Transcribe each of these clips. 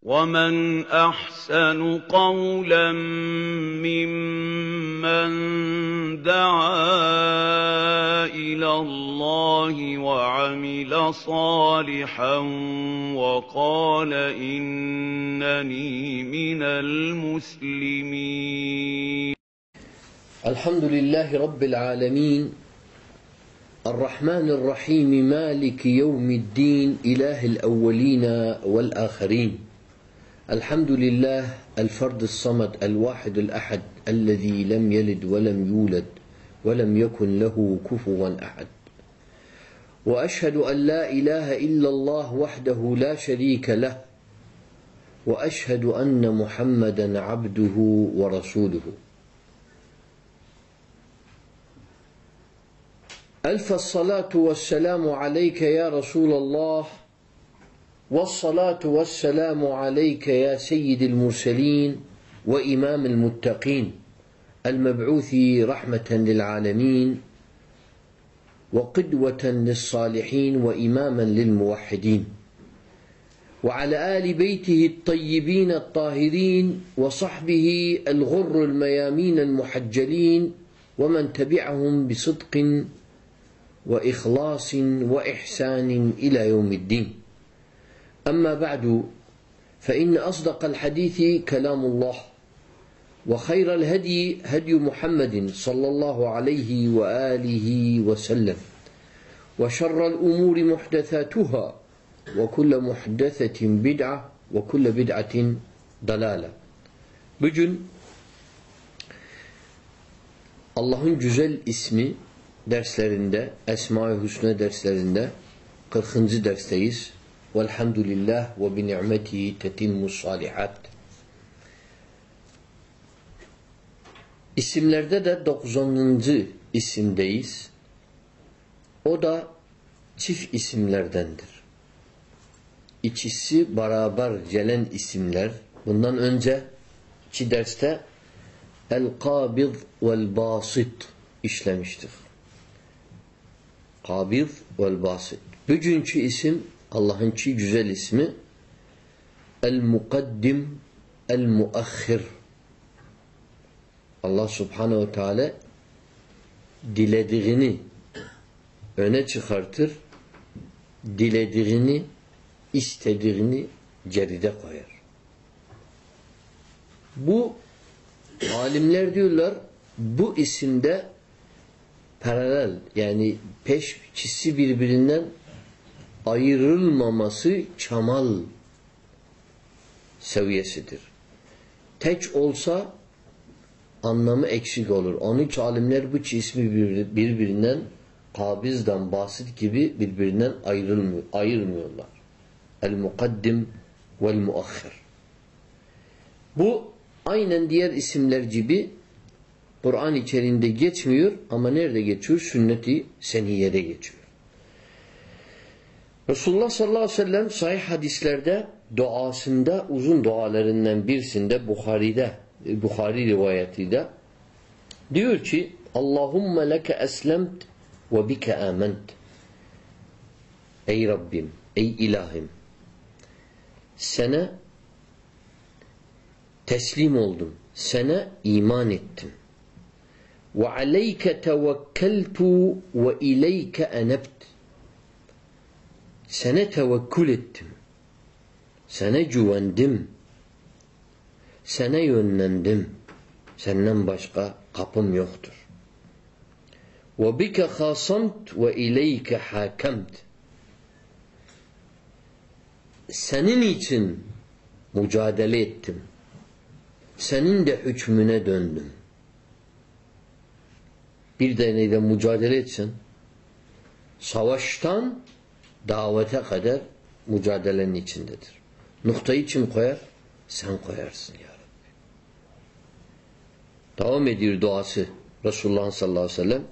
وَمَنْ أَحْسَنُ قَوْلًا مِّمَّن دَعَا إِلَى اللَّهِ وَعَمِلَ صَالِحًا وَقَالَ إِنَّنِي مِنَ الْمُسْلِمِينَ الحمد لله رب العالمين الرحمن الرحيم مالك يوم الدين إله الأولين والآخرين. الحمد لله الفرد الصمد الواحد الأحد الذي لم يلد ولم يولد ولم يكن له كفوا أحد. وأشهد أن لا إله إلا الله وحده لا شريك له وأشهد أن محمدا عبده ورسوله. ألف الصلاة والسلام عليك يا رسول الله والصلاة والسلام عليك يا سيد المرسلين وإمام المتقين المبعوث رحمة للعالمين وقدوة للصالحين وإماما للموحدين وعلى آل بيته الطيبين الطاهرين وصحبه الغر الميامين المحجلين ومن تبعهم بصدق وإخلاص وإحسان إلى يوم الدين أما بعد فإن أصدق الحديث كلام الله وخير الهدي هدي محمد صلى الله عليه وآله وسلم وشر الأمور محدثاتها وكل محدثة بدعة وكل بدعة ضلالة Bugün Allah'ın güzel ismi derslerinde, Esma-i Hüsna derslerinde 40. dersteyiz. Velhamdülillah ve bi ni'metihi tetimmus salihat. İsimlerde de 90. isimdeyiz. O da çift isimlerdendir. İkisi beraber gelen isimler. Bundan önce iki derste El-Kabid vel-Basit işlemiştik. Kabid vel-Basit. Bugünkü isim Allah'ın ki güzel ismi El-Mukaddim El-Muakhir Allah Subhanahu ve Teala dilediğini öne çıkartır dilediğini istediğini geride koyar. Bu alimler diyorlar bu isimde paralel yani peşkisi birbirinden ayrılmaması çamal seviyesidir. Tek olsa anlamı eksik olur. Onun için alimler bu ismi birbirinden kabizden basit gibi birbirinden ayrılmıyor, ayırmıyorlar. El-mukaddim vel-muakhir. Bu aynen diğer isimler gibi Kur'an içerisinde geçmiyor ama nerede geçiyor? Sünneti seniyede geçiyor. Resulullah sallallahu aleyhi ve sellem sahih hadislerde duasında uzun dualarından birisinde Bukhari'de Bukhari rivayetinde diyor ki Allahümme leke eslemt ve bike ament Ey Rabbim, ey ilahim sana teslim oldum. Sana iman ettim. Ve aleyke tevekkeltu ve ileyke enebt sana tevekkül ettim. Sana güvendim. Sana yönlendim. Senden başka kapım yoktur. Ve bike hasamt ve ileyke hakemt. Senin için mücadele ettim. Senin de hükmüne döndüm. Bir deneyde mücadele etsen savaştan davete kadar mücadelenin içindedir. Noktayı kim koyar? Sen koyarsın ya Rabbi. Devam ediyor duası Resulullah sallallahu aleyhi ve sellem.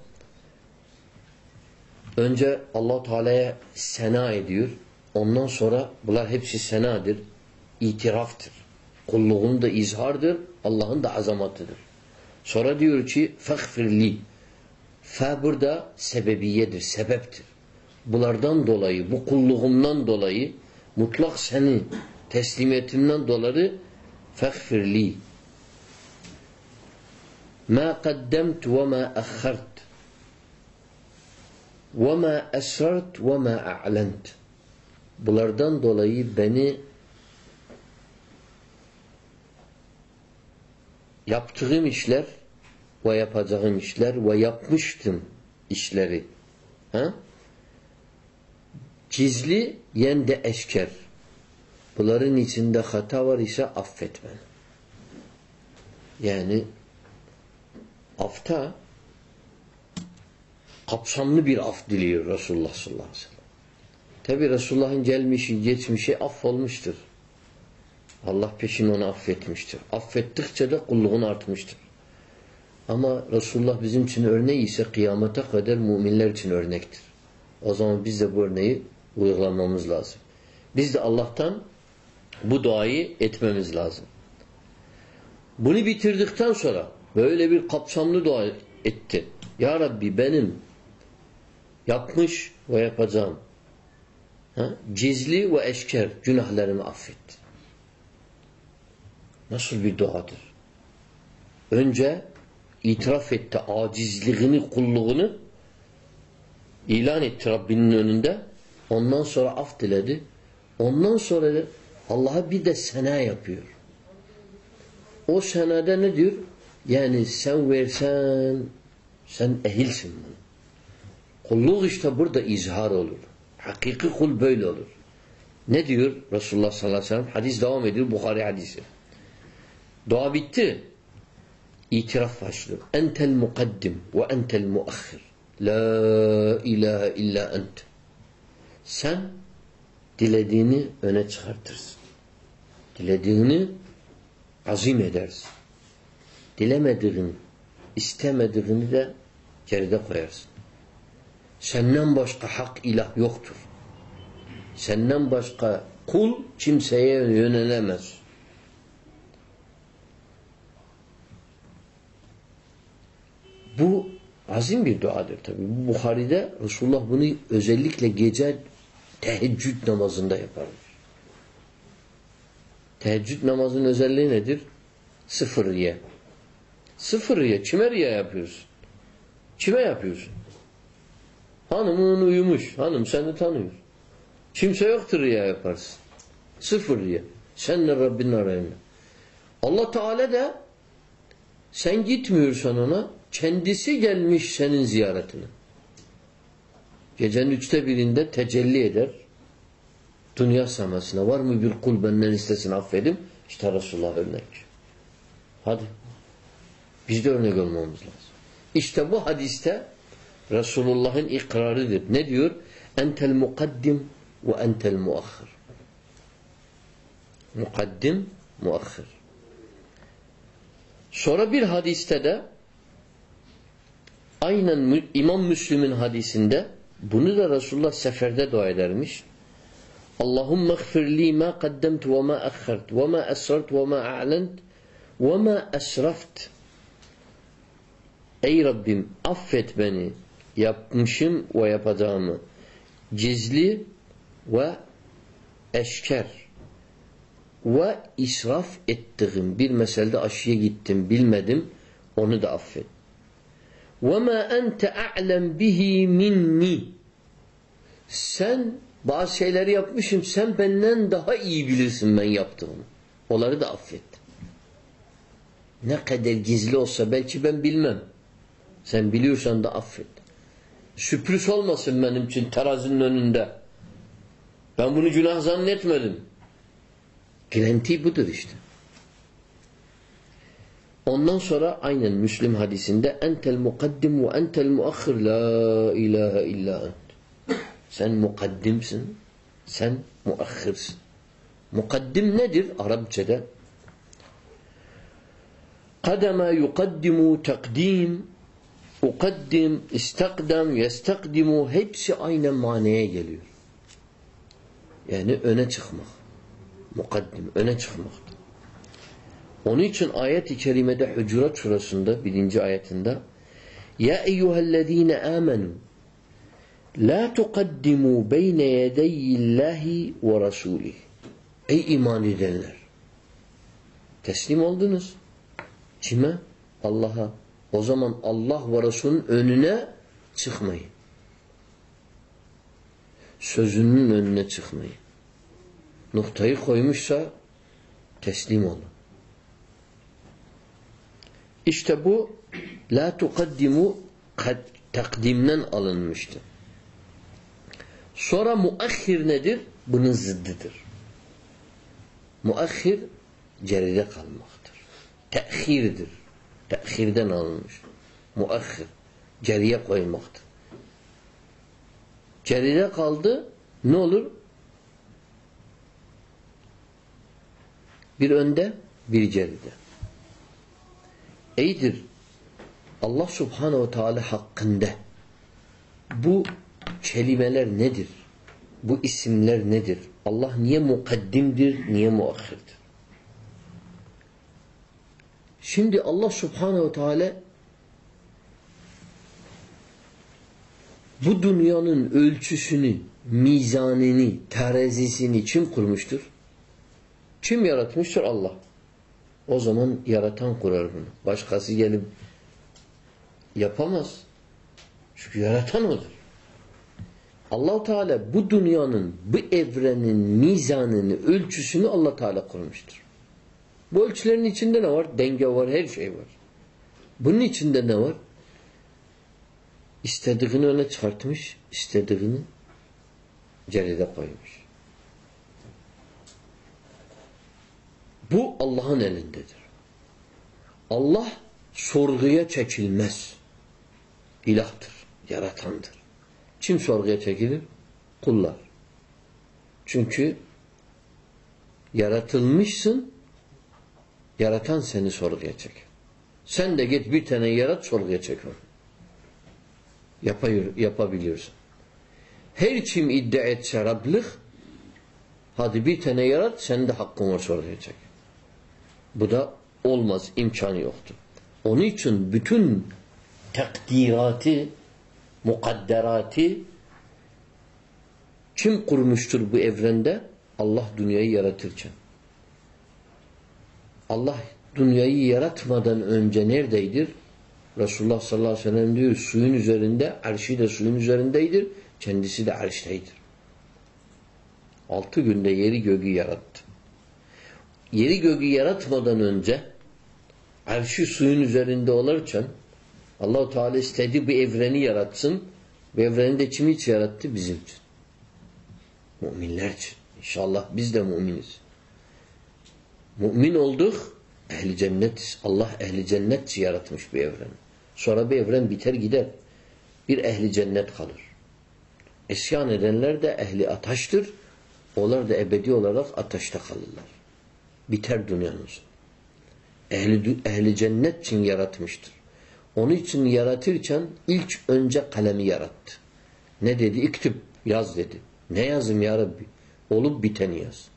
Önce allah Teala'ya sena ediyor. Ondan sonra bunlar hepsi senadır. itiraftır. Kulluğun da izhardır. Allah'ın da azamatıdır. Sonra diyor ki فَغْفِرْ Fe burada sebebiyedir, sebeptir. Bunlardan dolayı, bu kulluğumdan dolayı mutlak seni Teslimiyetimden dolayı fegfirli. Ma qaddemt ve ma akhart. Ve ma esrart ve ma a'lent. Bunlardan dolayı beni yaptığım işler ve yapacağım işler ve yapmıştım işleri. Ha? Gizli yen de eşker. Bunların içinde hata var ise affet beni. Yani afta kapsamlı bir af diliyor Resulullah sallallahu aleyhi ve sellem. Tabi Resulullah'ın gelmişi, geçmişi affolmuştur. Allah peşin onu affetmiştir. Affettikçe de kulluğun artmıştır. Ama Resulullah bizim için örneği ise kıyamete kadar müminler için örnektir. O zaman biz de bu örneği uygulamamız lazım. Biz de Allah'tan bu duayı etmemiz lazım. Bunu bitirdikten sonra böyle bir kapsamlı dua etti. Ya Rabbi benim yapmış ve yapacağım ha, cizli ve eşker günahlarımı affet. Nasıl bir duadır? Önce itiraf etti acizliğini, kulluğunu ilan etti Rabbinin önünde. Ondan sonra af diledi. Ondan sonra Allah'a bir de sena yapıyor. O senada ne diyor? Yani sen versen sen ehilsin bunu. Kulluk işte burada izhar olur. Hakiki kul böyle olur. Ne diyor Resulullah sallallahu aleyhi ve sellem? Hadis devam ediyor. Bukhari hadisi. Dua bitti. İtiraf başlıyor. Entel mukaddim ve entel muakhir. La ilahe illa ent. Sen dilediğini öne çıkartırsın. Dilediğini azim edersin. Dilemediğini, istemediğini de geride koyarsın. Senden başka hak ilah yoktur. Senden başka kul kimseye yönelemez. Bu azim bir duadır tabi. Bu Bukhari'de Resulullah bunu özellikle gece teheccüd namazında yaparmış. Teheccüd namazının özelliği nedir? Sıfır riye. Sıfır riye. Kime riye yapıyorsun? Kime yapıyorsun? Hanımın uyumuş. Hanım seni tanıyor. Kimse yoktur riya yaparsın. Sıfır riya. Senle Rabbinin arayında. Allah Teala da sen gitmiyorsan ona kendisi gelmiş senin ziyaretine. Gecenin üçte birinde tecelli eder. Dünya semasına var mı bir kul benden istesin affedim? İşte Resulullah örnek. Hadi. Biz de örnek olmamız lazım. İşte bu hadiste Resulullah'ın ikrarıdır. Ne diyor? Entel mukaddim ve entel muakhir. Mukaddim, muakhir. Sonra bir hadiste de aynen İmam Müslim'in hadisinde bunu da Resulullah seferde dua edermiş. Allahümme gfirli ma qaddemtu ve ma akhart ve ma esrart ve ma a'lent ve ma esraft. Ey Rabbim affet beni yapmışım ve yapacağımı gizli ve eşker ve israf ettiğim bir meselede aşıya gittim bilmedim onu da affet. وَمَا أَنْتَ أَعْلَمْ بِهِ minni. Sen bazı şeyleri yapmışım sen benden daha iyi bilirsin ben yaptığımı. Onları da affet. Ne kadar gizli olsa belki ben bilmem. Sen biliyorsan da affet. Sürpriz olmasın benim için terazinin önünde. Ben bunu günah zannetmedim. Dilenti budur işte. Ondan sonra aynen Müslim hadisinde entel mukaddim ve entel muakhir la ilahe illa ent. Sen mukaddimsin. Sen muakhirsin. Mukaddim nedir Arapçada? Kademe yukaddimu takdim ukaddim, istakdem, yestakdimu hepsi aynı manaya geliyor. Yani öne çıkmak. Mukaddim, öne çıkmaktır. Onun için ayet-i kerimede Hucurat surasında birinci ayetinde Ya eyyühellezine amenu la tuqaddimu beyne yedeyillahi ve rasulih Ey iman edenler! Teslim oldunuz. Kime? Allah'a. O zaman Allah ve Resulünün önüne çıkmayın. Sözünün önüne çıkmayın. Noktayı koymuşsa teslim olun. İşte bu la tukaddimu takdimden alınmıştır. Sonra muahhir nedir? Bunun zıddıdır. Muahhir geride kalmaktır. Tehirdir. Tehirden alınmış. Muahhir. Geriye koymaktır. Geride kaldı ne olur? Bir önde, bir geride. İyidir. Allah Subhanahu ve Teala hakkında bu kelimeler nedir? Bu isimler nedir? Allah niye mukaddimdir, niye muakhirdir? Şimdi Allah Subhanahu ve Teala bu dünyanın ölçüsünü, mizanını, terazisini kim kurmuştur? Kim yaratmıştır? Allah. O zaman yaratan kurar bunu. Başkası gelip yapamaz. Çünkü yaratan odur. allah Teala bu dünyanın, bu evrenin mizanını, ölçüsünü allah Teala kurmuştur. Bu ölçülerin içinde ne var? Denge var, her şey var. Bunun içinde ne var? İstediğini öne çıkartmış, istediğini geride koymuş. Bu Allah'ın elindedir. Allah sorguya çekilmez. İlahtır, yaratandır. Kim sorguya çekilir? Kullar. Çünkü yaratılmışsın, yaratan seni sorguya çeker. Sen de git bir tane yarat sorguya çek onu. Yapayır, yapabiliyorsun. Her kim iddia etse Rablık hadi bir tane yarat sen de hakkın var sorguya çek. Bu da olmaz, imkanı yoktur. Onun için bütün takdiratı, mukadderatı kim kurmuştur bu evrende? Allah dünyayı yaratırken. Allah dünyayı yaratmadan önce neredeydir? Resulullah sallallahu aleyhi ve sellem diyor suyun üzerinde, arşi de suyun üzerindeydir. Kendisi de arşteydir. Altı günde yeri göğü yarattı. Yeri göğü yaratmadan önce arşi suyun üzerinde olurken Allahu Teala istedi bir evreni yaratsın. Bu evreni de kim için yarattı? Bizim için. Müminler için. İnşallah biz de müminiz. Mümin olduk, ehli cennet. Allah ehli cennet yaratmış bir evren. Sonra bir evren biter gider. Bir ehli cennet kalır. İsyan edenler de ehli ataştır. Onlar da ebedi olarak ateşte kalırlar. Biter dünyanız. Ehli, ehli cennet için yaratmıştır. Onun için yaratırken ilk önce kalemi yarattı. Ne dedi? İktib, yaz dedi. Ne yazım ya Rabbi? Olup biteni yaz.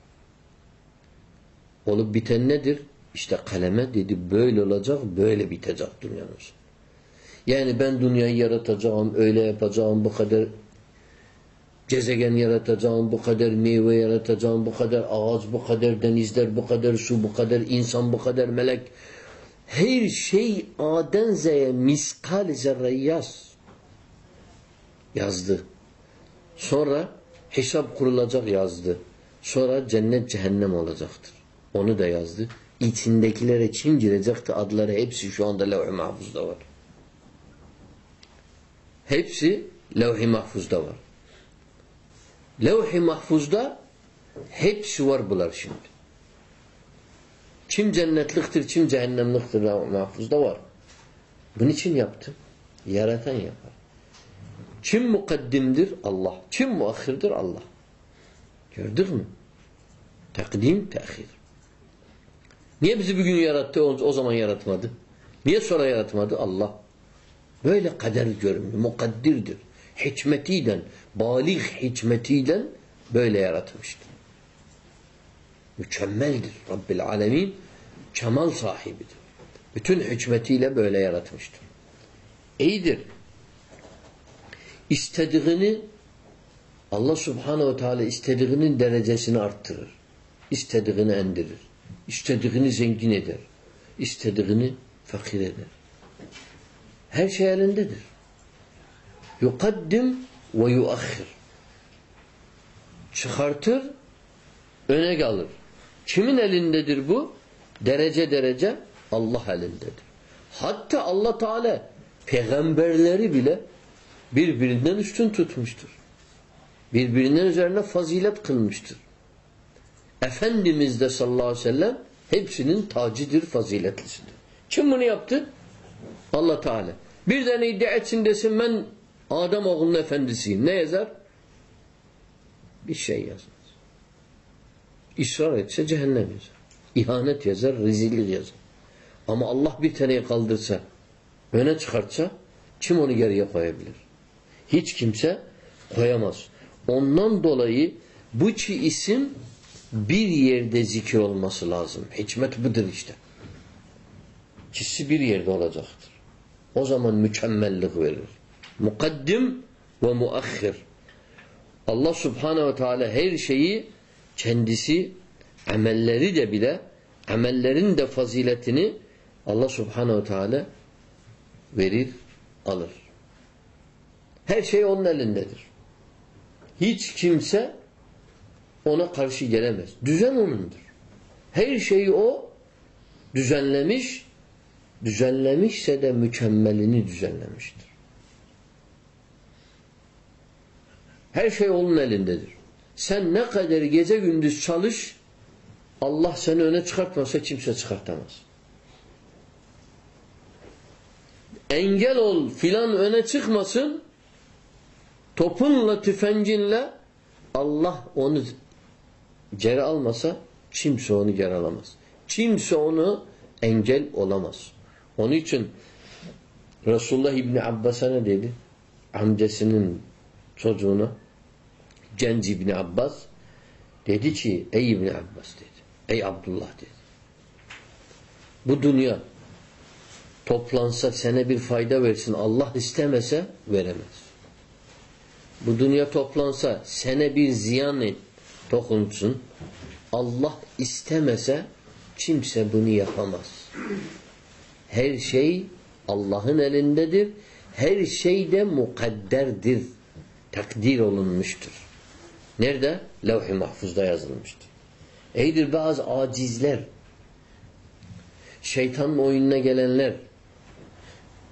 Olup biten nedir? İşte kaleme dedi böyle olacak, böyle bitecek dünyamız. Yani ben dünyayı yaratacağım, öyle yapacağım, bu kadar gezegen yaratacağım, bu kadar meyve yaratacağım, bu kadar ağaç, bu kadar denizler, bu kadar su, bu kadar insan, bu kadar melek. Her şey A'den Z'ye miskal zerre yaz. Yazdı. Sonra hesap kurulacak yazdı. Sonra cennet cehennem olacaktır. Onu da yazdı. İçindekilere kim girecekti adları hepsi şu anda levh-i mahfuzda var. Hepsi levh-i mahfuzda var. Levh-i mahfuzda hepsi var bunlar şimdi. Kim cennetliktir, kim cehennemliktir mahfuzda var. Bunun için yaptım. Yaratan yapar. Kim mukaddimdir? Allah. Kim muahhirdir? Allah. Gördük mü? Takdim, tehir. Niye bizi bugün yarattı, o zaman yaratmadı? Niye sonra yaratmadı? Allah. Böyle kader görmüyor. Mukaddirdir. Hikmetiyle, balik hikmetiyle böyle yaratmıştır. Mükemmeldir. Rabbil alemin kemal sahibidir. Bütün hikmetiyle böyle yaratmıştır. İyidir. İstediğini Allah subhanehu ve teala istediğinin derecesini arttırır. istediğini endirir. İstediğini zengin eder. İstediğini fakir eder. Her şey elindedir. Yukaddim ve yuakhir. Çıkartır, öne kalır. Kimin elindedir bu? Derece derece Allah elindedir. Hatta Allah Teala peygamberleri bile birbirinden üstün tutmuştur. Birbirinden üzerine fazilet kılmıştır. Efendimiz de sallallahu aleyhi ve sellem hepsinin tacıdır, faziletlisidir. Kim bunu yaptı? Allah Teala. Bir tane iddia etsin desin ben Adem oğlunun efendisiyim. Ne yazar? Bir şey yazmaz. İsrar etse cehennem yazar. İhanet yazar, rezillik yazar. Ama Allah bir taneyi kaldırsa, öne çıkartsa kim onu geriye koyabilir? Hiç kimse koyamaz. Ondan dolayı bu iki isim bir yerde zikir olması lazım. Hikmet budur işte. İkisi bir yerde olacaktır. O zaman mükemmellik verir. Mukaddim ve muakhir. Allah subhanehu ve teala her şeyi kendisi amelleri de bile amellerin de faziletini Allah subhanehu ve teala verir, alır. Her şey onun elindedir. Hiç kimse ona karşı gelemez. Düzen onundur. Her şeyi o düzenlemiş, düzenlemişse de mükemmelini düzenlemiştir. Her şey onun elindedir. Sen ne kadar gece gündüz çalış, Allah seni öne çıkartmasa kimse çıkartamaz. Engel ol filan öne çıkmasın, topunla, tüfencinle Allah onu geri almasa kimse onu geri alamaz. Kimse onu engel olamaz. Onun için Resulullah İbni Abbas'a ne dedi? Amcasının çocuğuna Cenz İbni Abbas dedi ki ey İbni Abbas dedi. Ey Abdullah dedi. Bu dünya toplansa sana bir fayda versin Allah istemese veremez. Bu dünya toplansa sana bir ziyan dokunsun Allah istemese kimse bunu yapamaz. Her şey Allah'ın elindedir. Her şey de mukadderdir. Takdir olunmuştur. Nerede? Levh-i mahfuzda yazılmıştır. Eydir bazı acizler, şeytanın oyununa gelenler,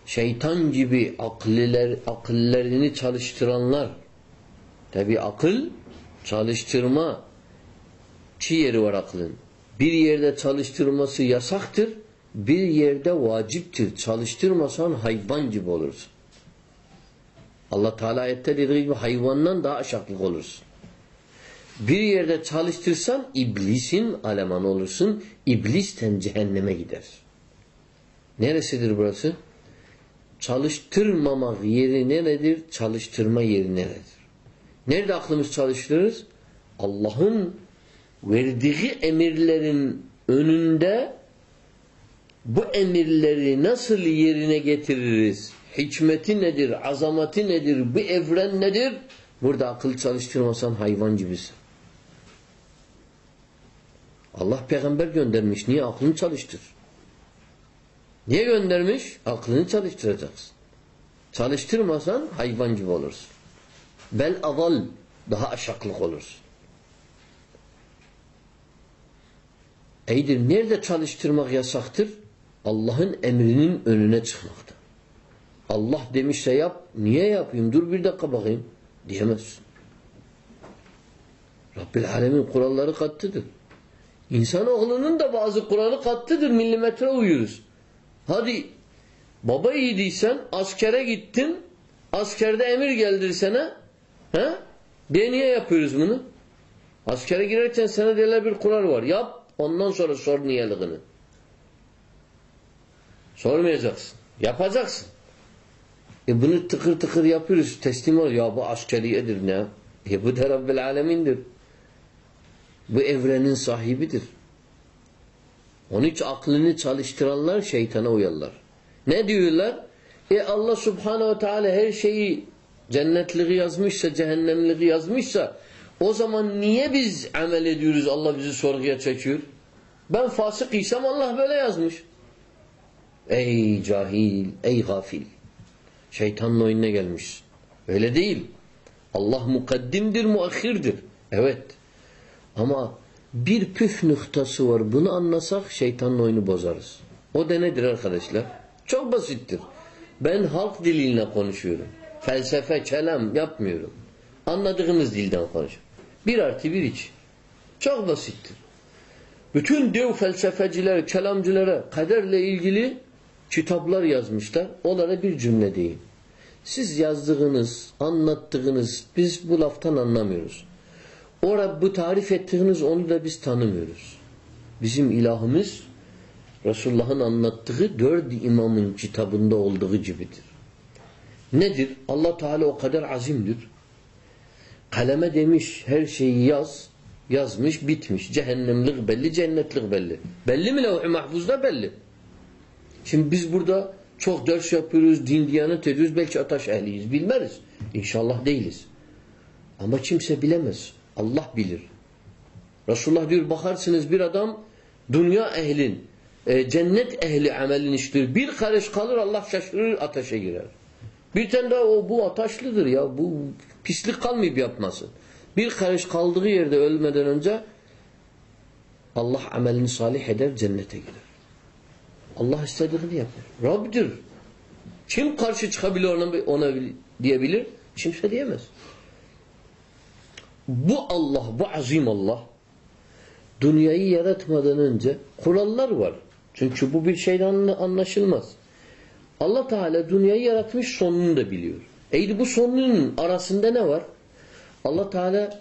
şeytan gibi akılliler, akıllerini çalıştıranlar, tabi akıl çalıştırma çi yeri var aklın. Bir yerde çalıştırması yasaktır, bir yerde vaciptir. Çalıştırmasan hayvan gibi olursun. Allah Teala ayette dediği gibi hayvandan daha aşaklık olursun. Bir yerde çalıştırsan iblisin alemanı olursun. İblisten cehenneme gider. Neresidir burası? Çalıştırmamak yeri neredir? Çalıştırma yeri neredir? Nerede aklımız çalıştırırız? Allah'ın verdiği emirlerin önünde bu emirleri nasıl yerine getiririz? Hikmeti nedir? Azameti nedir? Bu evren nedir? Burada akıl çalıştırmasan hayvan gibisin. Allah peygamber göndermiş. Niye? Aklını çalıştır. Niye göndermiş? Aklını çalıştıracaksın. Çalıştırmasan hayvan gibi olursun. Bel aval daha aşaklık olursun. Eydir nerede çalıştırmak yasaktır? Allah'ın emrinin önüne çıkmakta. Allah demişse yap, niye yapayım? Dur bir dakika bakayım. Diyemezsin. Rabbil Alemin kuralları kattıdır. İnsanoğlunun da bazı kuralı kattıdır. Milimetre uyuyoruz. Hadi baba yiğidiysen askere gittin askerde emir geldir sana he? De niye yapıyoruz bunu? Askere girerken sana derler bir kural var. Yap ondan sonra sor niyeliğini. Sormayacaksın. Yapacaksın. E bunu tıkır tıkır yapıyoruz. Teslim ol. Ya bu askeriyedir ne? E bu da Rabbil Alemin'dir. Bu evrenin sahibidir. Onun için aklını çalıştıranlar şeytana uyarlar. Ne diyorlar? E Allah subhanehu ve teala her şeyi cennetliği yazmışsa, cehennemliği yazmışsa O zaman niye biz amel ediyoruz Allah bizi sorguya çekiyor? Ben fasık isem Allah böyle yazmış. Ey cahil, ey gafil. Şeytanın oyununa gelmiş. Öyle değil. Allah mukaddimdir, muahhirdir. Evet. Ama bir püf noktası var. Bunu anlasak şeytanın oyunu bozarız. O da nedir arkadaşlar? Çok basittir. Ben halk diliyle konuşuyorum. Felsefe, kelam yapmıyorum. Anladığımız dilden konuşuyorum. Bir artı bir iç. Çok basittir. Bütün dev felsefeciler, kelamcılara kaderle ilgili kitaplar yazmışlar. Onlara bir cümle değil. Siz yazdığınız, anlattığınız biz bu laftan anlamıyoruz. O bu tarif ettiğiniz onu da biz tanımıyoruz. Bizim ilahımız Resulullah'ın anlattığı dört imamın kitabında olduğu gibidir. Nedir? Allah Teala o kadar azimdir. Kaleme demiş her şeyi yaz. Yazmış bitmiş. Cehennemlik belli, cennetlik belli. Belli mi levh-i mahfuzda belli. Şimdi biz burada çok ders yapıyoruz, din diyanet ediyoruz. Belki ataş ehliyiz. Bilmeriz. İnşallah değiliz. Ama kimse bilemez. Allah bilir. Resulullah diyor bakarsınız bir adam dünya ehlin, e, cennet ehli amelini iştir. Bir karış kalır Allah şaşırır ateşe girer. Bir tane daha o bu ataşlıdır ya. Bu pislik kalmayıp yapması. Bir karış kaldığı yerde ölmeden önce Allah amelini salih eder cennete girer. Allah istediğini yapar. Rab'dir. Kim karşı çıkabilir ona, ona diyebilir? Kimse diyemez. Bu Allah, bu azim Allah dünyayı yaratmadan önce kurallar var. Çünkü bu bir şeyden anlaşılmaz. Allah Teala dünyayı yaratmış sonunu da biliyor. Eydi bu sonunun arasında ne var? Allah Teala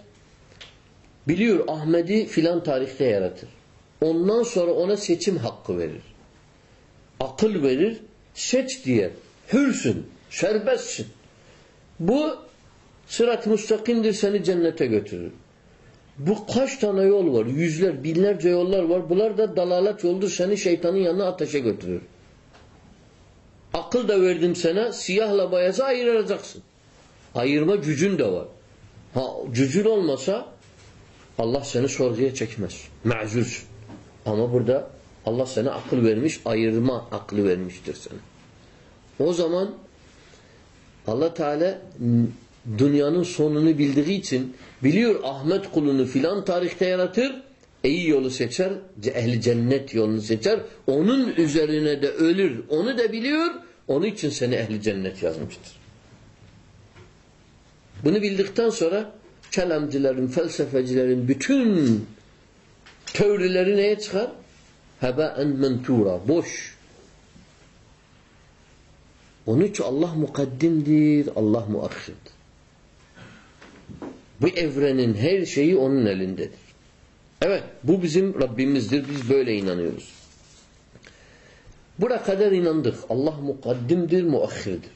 biliyor Ahmet'i filan tarihte yaratır. Ondan sonra ona seçim hakkı verir. Akıl verir, seç diye. Hürsün, serbestsin. Bu sırat-ı müstakimdir seni cennete götürür. Bu kaç tane yol var? Yüzler, binlerce yollar var. Bunlar da dalalet yoldur seni şeytanın yanına ateşe götürür. Akıl da verdim sana, siyahla beyazı ayıracaksın. Ayırma gücün de var. Ha gücün olmasa Allah seni sorguya çekmez. Ma'zursun. Ama burada Allah sana akıl vermiş, ayırma aklı vermiştir sana. O zaman Allah Teala dünyanın sonunu bildiği için biliyor Ahmet kulunu filan tarihte yaratır, iyi yolu seçer, ehli cennet yolunu seçer, onun üzerine de ölür, onu da biliyor, onun için seni ehli cennet yazmıştır. Bunu bildikten sonra kelamcıların, felsefecilerin bütün teorileri neye çıkar? Hebaen mentura, boş. Onun için Allah mukaddimdir, Allah muakhirdir. Bu evrenin her şeyi onun elindedir. Evet, bu bizim Rabbimizdir. Biz böyle inanıyoruz. Buraya kadar inandık. Allah mukaddimdir, muakhirdir.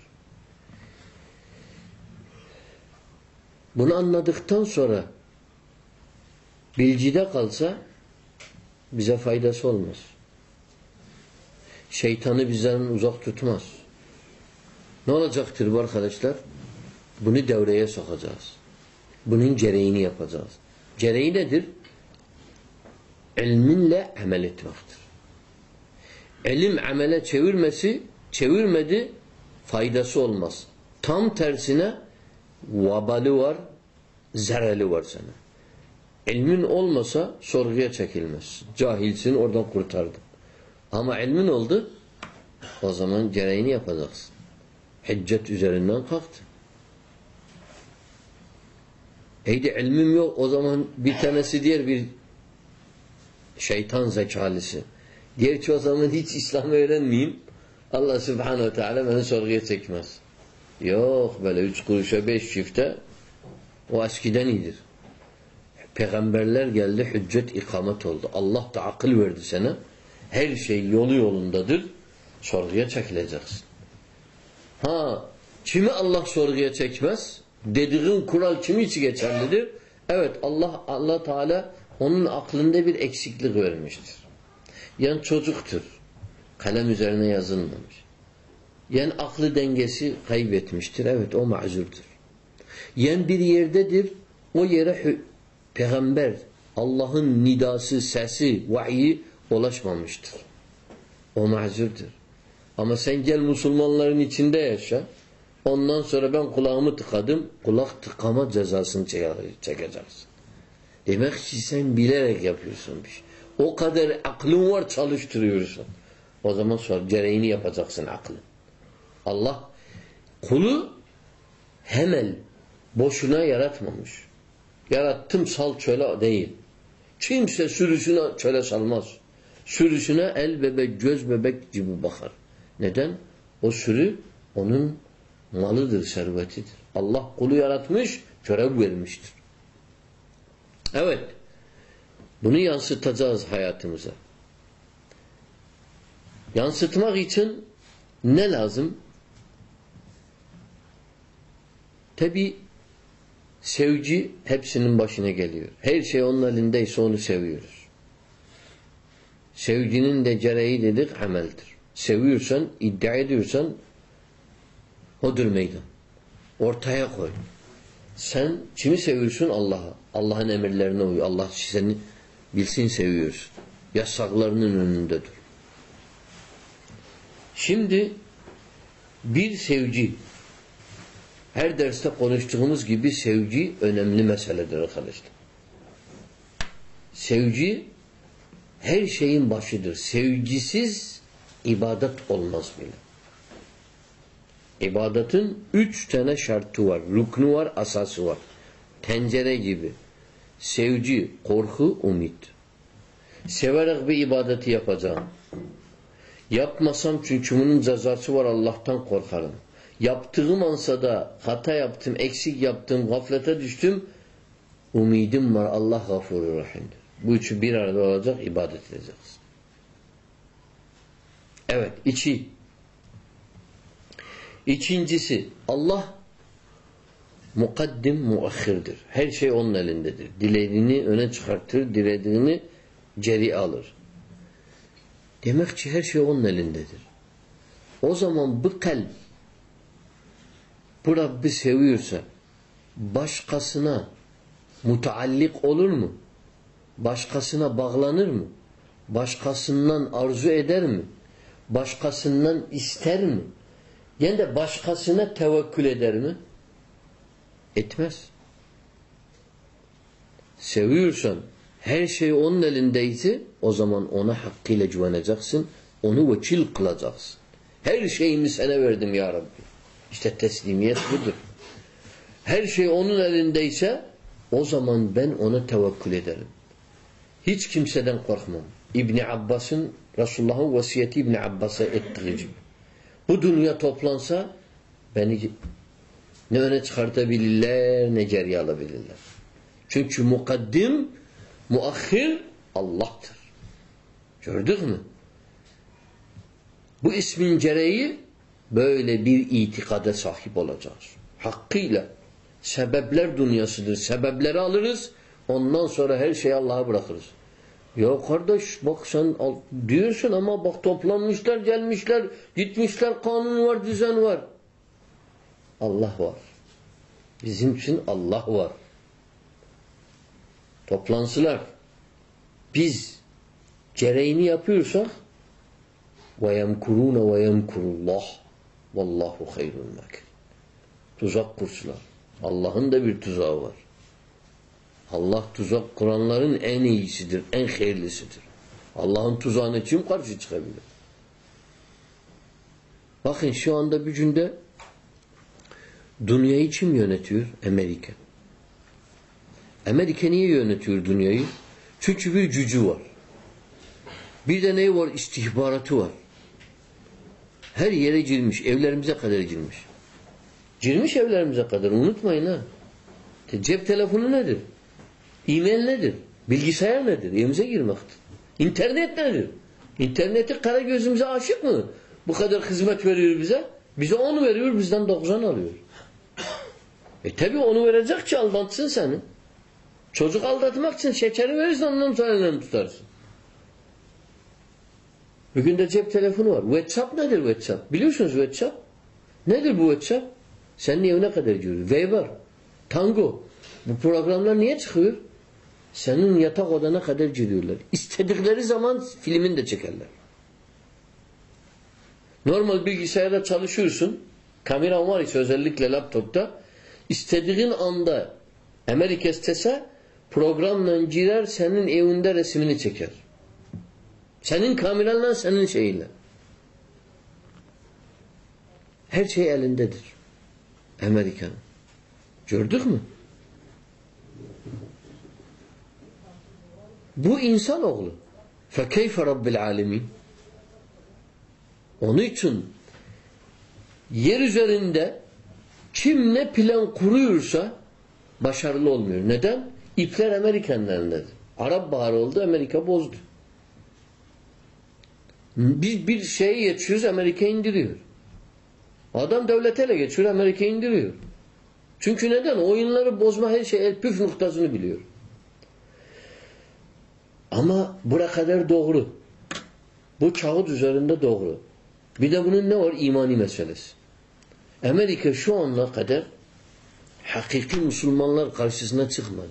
Bunu anladıktan sonra bilgide kalsa bize faydası olmaz. Şeytanı bizden uzak tutmaz. Ne olacaktır bu arkadaşlar? Bunu devreye sokacağız. Bunun gereğini yapacağız. Gereği nedir? İlminle amel etmektir. İlim amele çevirmesi, çevirmedi faydası olmaz. Tam tersine vabali var, zereli var sana. İlmin olmasa sorguya çekilmez. Cahilsin oradan kurtardın. Ama ilmin oldu o zaman gereğini yapacaksın. Hiccet üzerinden kalktı. Eydi ilmim yok o zaman bir tanesi diğer bir şeytan zekalısı. Diğer o zaman hiç İslam öğrenmeyeyim. Allah subhanehu teala beni sorguya çekmez. Yok böyle üç kuruşa beş çifte o eskiden iyidir. Peygamberler geldi hüccet ikamet oldu. Allah da akıl verdi sana. Her şey yolu yolundadır. Sorguya çekileceksin. Ha kimi Allah sorguya çekmez? Dediğin kural kimi için geçerlidir? Evet Allah Allah Teala onun aklında bir eksiklik vermiştir. Yani çocuktur. Kalem üzerine yazılmamış. Yani aklı dengesi kaybetmiştir. Evet o mazurdur. Yani bir yerdedir. O yere peygamber Allah'ın nidası, sesi, vahyi ulaşmamıştır. O mazurdur. Ama sen gel Müslümanların içinde yaşa. Ondan sonra ben kulağımı tıkadım. Kulak tıkama cezasını çekeceksin. Demek ki sen bilerek yapıyorsun bir şey. O kadar aklın var çalıştırıyorsun. O zaman sonra gereğini yapacaksın aklın. Allah kulu hemen boşuna yaratmamış. Yarattım sal çöle değil. Kimse sürüsüne çöle salmaz. Sürüsüne el bebek, göz bebek gibi bakar. Neden? O sürü onun malıdır, servetidir. Allah kulu yaratmış, görev vermiştir. Evet. Bunu yansıtacağız hayatımıza. Yansıtmak için ne lazım? Tabi sevgi hepsinin başına geliyor. Her şey onun elindeyse onu seviyoruz. Sevginin de gereği dedik ameldir. Seviyorsan, iddia ediyorsan odur meydan. Ortaya koy. Sen kimi seviyorsun? Allah'a. Allah'ın emirlerine uy. Allah seni bilsin seviyorsun. Yasaklarının önünde dur. Şimdi bir sevgi her derste konuştuğumuz gibi sevgi önemli meseledir arkadaşlar. Sevgi her şeyin başıdır. Sevgisiz ibadet olmaz bile. İbadetin üç tane şartı var. Ruknu var, asası var. Tencere gibi. Sevgi, korku, umut. Severek bir ibadeti yapacağım. Yapmasam çünkü bunun cezası var Allah'tan korkarım. Yaptığım ansa da hata yaptım, eksik yaptım, gaflete düştüm. Umidim var Allah gafurur rahimdir. Bu üçü bir arada olacak, ibadet edeceğiz. Evet, içi. İkincisi, Allah mukaddim muahhirdir. Her şey onun elindedir. Dilediğini öne çıkartır, dilediğini geri alır. Demek ki her şey onun elindedir. O zaman bu kalp bu Rabbi seviyorsa başkasına mutaallik olur mu? Başkasına bağlanır mı? Başkasından arzu eder mi? Başkasından ister mi? Yani de başkasına tevekkül eder mi? Etmez. Seviyorsan her şey onun elindeyse o zaman ona hakkıyla güveneceksin. Onu vekil kılacaksın. Her şeyimi sana verdim ya Rabbi. İşte teslimiyet budur. Her şey onun elindeyse o zaman ben ona tevekkül ederim. Hiç kimseden korkmam. İbni Abbas'ın Resulullah'ın vasiyeti İbni Abbas'a ettiği gibi. Bu dünya toplansa beni ne öne çıkartabilirler ne geriye alabilirler. Çünkü mukaddim muahhir Allah'tır. Gördük mü? Bu ismin gereği böyle bir itikada sahip olacağız. Hakkıyla. Sebepler dünyasıdır. Sebepleri alırız. Ondan sonra her şeyi Allah'a bırakırız. Ya kardeş bak sen diyorsun ama bak toplanmışlar gelmişler gitmişler kanun var düzen var. Allah var. Bizim için Allah var. Toplansılar. Biz gereğini yapıyorsak yemkurune ve yemkurullah vallahu hayrul makir. Tuzak kursular. Allah'ın da bir tuzağı var. Allah tuzak kuranların en iyisidir, en hayırlısıdır. Allah'ın tuzağına kim karşı çıkabilir? Bakın şu anda bir günde dünyayı kim yönetiyor? Amerika. Amerika niye yönetiyor dünyayı? Çünkü bir gücü var. Bir de ne var? İstihbaratı var. Her yere girmiş. Evlerimize kadar girmiş. Girmiş evlerimize kadar. Unutmayın ha. Cep telefonu nedir? E-mail nedir? Bilgisayar nedir? Evimize girmektir. İnternet nedir? İnterneti kara gözümüze aşık mı? Bu kadar hizmet veriyor bize. Bize onu veriyor, bizden dokuzan alıyor. E tabi onu verecek ki aldatsın seni. Çocuk aldatmak için şekeri verirsen ondan sonra tutarsın. Bugün de cep telefonu var. WhatsApp nedir WhatsApp? Biliyorsunuz WhatsApp? Nedir bu WhatsApp? Senin evine kadar giriyor. Viber, Tango. Bu programlar niye çıkıyor? Senin yatak odana kadar giriyorlar. İstedikleri zaman filmin de çekerler. Normal bilgisayarda çalışıyorsun. Kameran var ise özellikle laptopta. istediğin anda Amerika istese programla girer senin evinde resmini çeker. Senin kameranla senin şeyinle. Her şey elindedir. Amerika'nın. Gördük mü? Bu insan oğlu. Fekeyfe Rabbil alemin. Onun için yer üzerinde kim ne plan kuruyorsa başarılı olmuyor. Neden? İpler Amerikan'ın elindedir. Arap Baharı oldu, Amerika bozdu. Biz bir şeye geçiyoruz, Amerika indiriyor. Adam devlet ele geçiyor, Amerika indiriyor. Çünkü neden? Oyunları bozma her şey püf noktasını biliyor. Ama bura kadar doğru. Bu kağıt üzerinde doğru. Bir de bunun ne var? İmani meselesi. Amerika şu ana kadar hakiki Müslümanlar karşısına çıkmadı.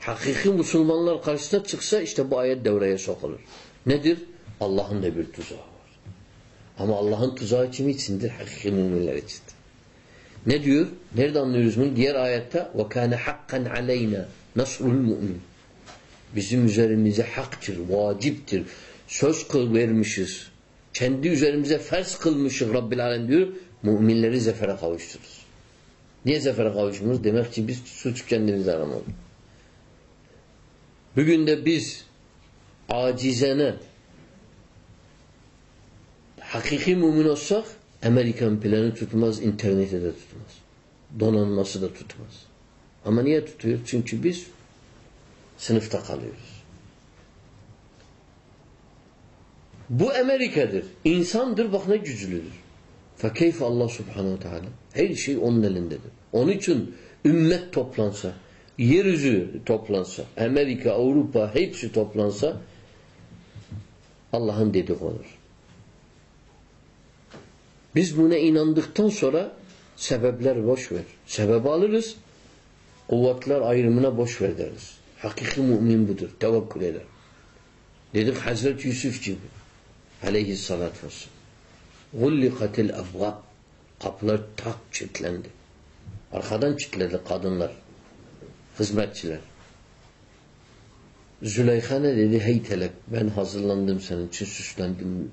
Hakiki Müslümanlar karşısına çıksa işte bu ayet devreye sokulur. Nedir? Allah'ın da bir tuzağı var. Ama Allah'ın tuzağı kim içindir? Hakiki müminler içindir. Ne diyor? Nerede anlıyoruz bunu? Diğer ayette وَكَانَ حَقًّا عَلَيْنَا نَصْرُ الْمُؤْمِنِ Bizim üzerimize haktır, vaciptir. Söz kıl vermişiz. Kendi üzerimize farz kılmışız Rabbil Alem diyor. Müminleri zefere kavuştururuz. Niye zefere kavuşmuyoruz? Demek ki biz suç kendimize aramadık. Bugün de biz acizene hakiki mümin olsak Amerikan planı tutmaz, internete de tutmaz. Donanması da tutmaz. Ama niye tutuyor? Çünkü biz sınıfta kalıyoruz. Bu Amerika'dır. İnsandır bak ne güçlüdür. Fekeyfe Allah subhanehu teala. Her şey onun elindedir. Onun için ümmet toplansa, yeryüzü toplansa, Amerika, Avrupa hepsi toplansa Allah'ın dedik olur. Biz buna inandıktan sonra sebepler boş ver. Sebep alırız. Kuvvetler ayrımına boş ver deriz. Hakiki mümin budur. Tevekkül eder. Dedik Hazreti Yusuf gibi. Aleyhissalatü vesselam. Gullikatil abwab. Kapılar tak çitlendi. Arkadan çitledi kadınlar. Hizmetçiler. Züleyha ne dedi? Hey telek ben hazırlandım senin için süslendim.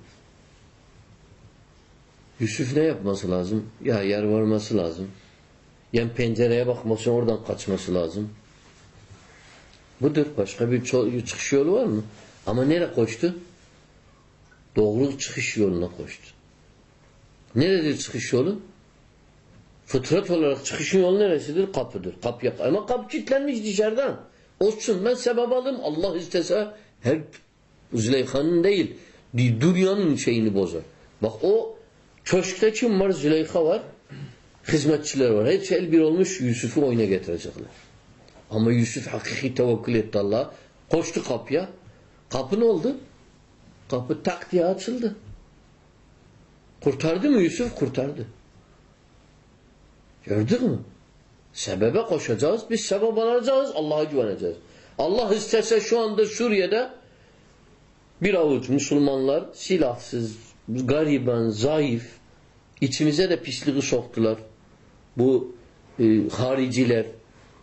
Yusuf ne yapması lazım? Ya yer varması lazım. Yani pencereye bakması oradan kaçması lazım. Budur. Başka bir çıkış yolu var mı? Ama nereye koştu? Doğru çıkış yoluna koştu. Neredir çıkış yolu? Fıtrat olarak çıkışın yolu neresidir? Kapıdır. Kapı yap. Ama kapı kilitlenmiş dışarıdan. Olsun ben sebep alayım. Allah istese her Züleyha'nın değil. Dünyanın şeyini bozar. Bak o köşkte kim var? Züleyha var. Hizmetçiler var. Hepsi el bir olmuş Yusuf'u oyuna getirecekler. Ama Yusuf hakiki tevekkül etti Allah'a. Koştu kapıya. Kapı ne oldu? Kapı tak diye açıldı. Kurtardı mı Yusuf? Kurtardı. Gördük mü? Sebebe koşacağız. Biz sebep alacağız. Allah'a güveneceğiz. Allah istese şu anda Suriye'de bir avuç Müslümanlar silahsız, gariban, zayıf içimize de pisliği soktular. Bu e, hariciler.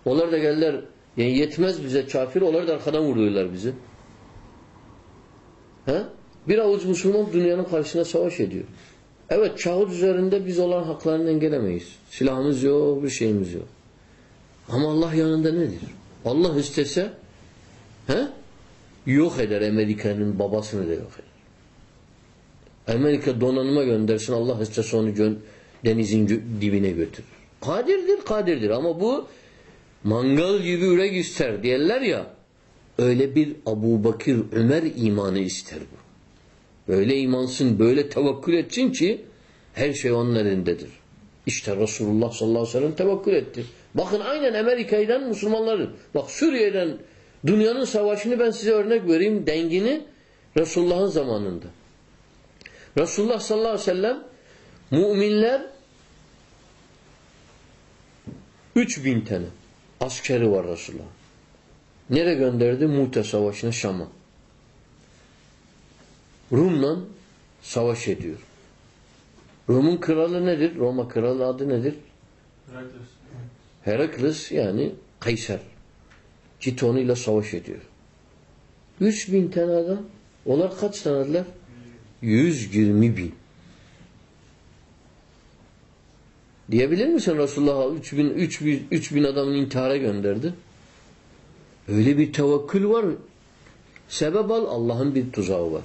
Onlar da geldiler yani yetmez bize kafir. Onlar da arkadan vuruyorlar bizi. He? Bir avuç Müslüman dünyanın karşısına savaş ediyor. Evet kağıt üzerinde biz olan haklarını engellemeyiz. Silahımız yok, bir şeyimiz yok. Ama Allah yanında nedir? Allah istese he? yok eder Amerika'nın babasını da yok eder. Amerika donanıma göndersin Allah istese onu denizin dibine götürür. Kadirdir, kadirdir ama bu mangal gibi ürek ister diyorlar ya öyle bir Abu Bakır, Ömer imanı ister bu. Böyle imansın, böyle tevekkül etsin ki her şey onun elindedir. İşte Resulullah sallallahu aleyhi ve sellem tevekkül etti. Bakın aynen Amerika'dan Müslümanların. Bak Suriye'den dünyanın savaşını ben size örnek vereyim. Dengini Resulullah'ın zamanında. Resulullah sallallahu aleyhi ve sellem müminler 3000 tane askeri var Resulullah. Nereye gönderdi? Mute Savaşı'na Şam'a. Rum'la savaş ediyor. Rum'un kralı nedir? Roma kralı adı nedir? Herakles. Herakles yani Kayser. Citon ile savaş ediyor. 3000 tane adam. Onlar kaç tanediler? 120 bin. Diyebilir misin Resulullah 3000, 3000, 3000 adamın intihara gönderdi? Öyle bir tevekkül var. Sebep al Allah'ın bir tuzağı var.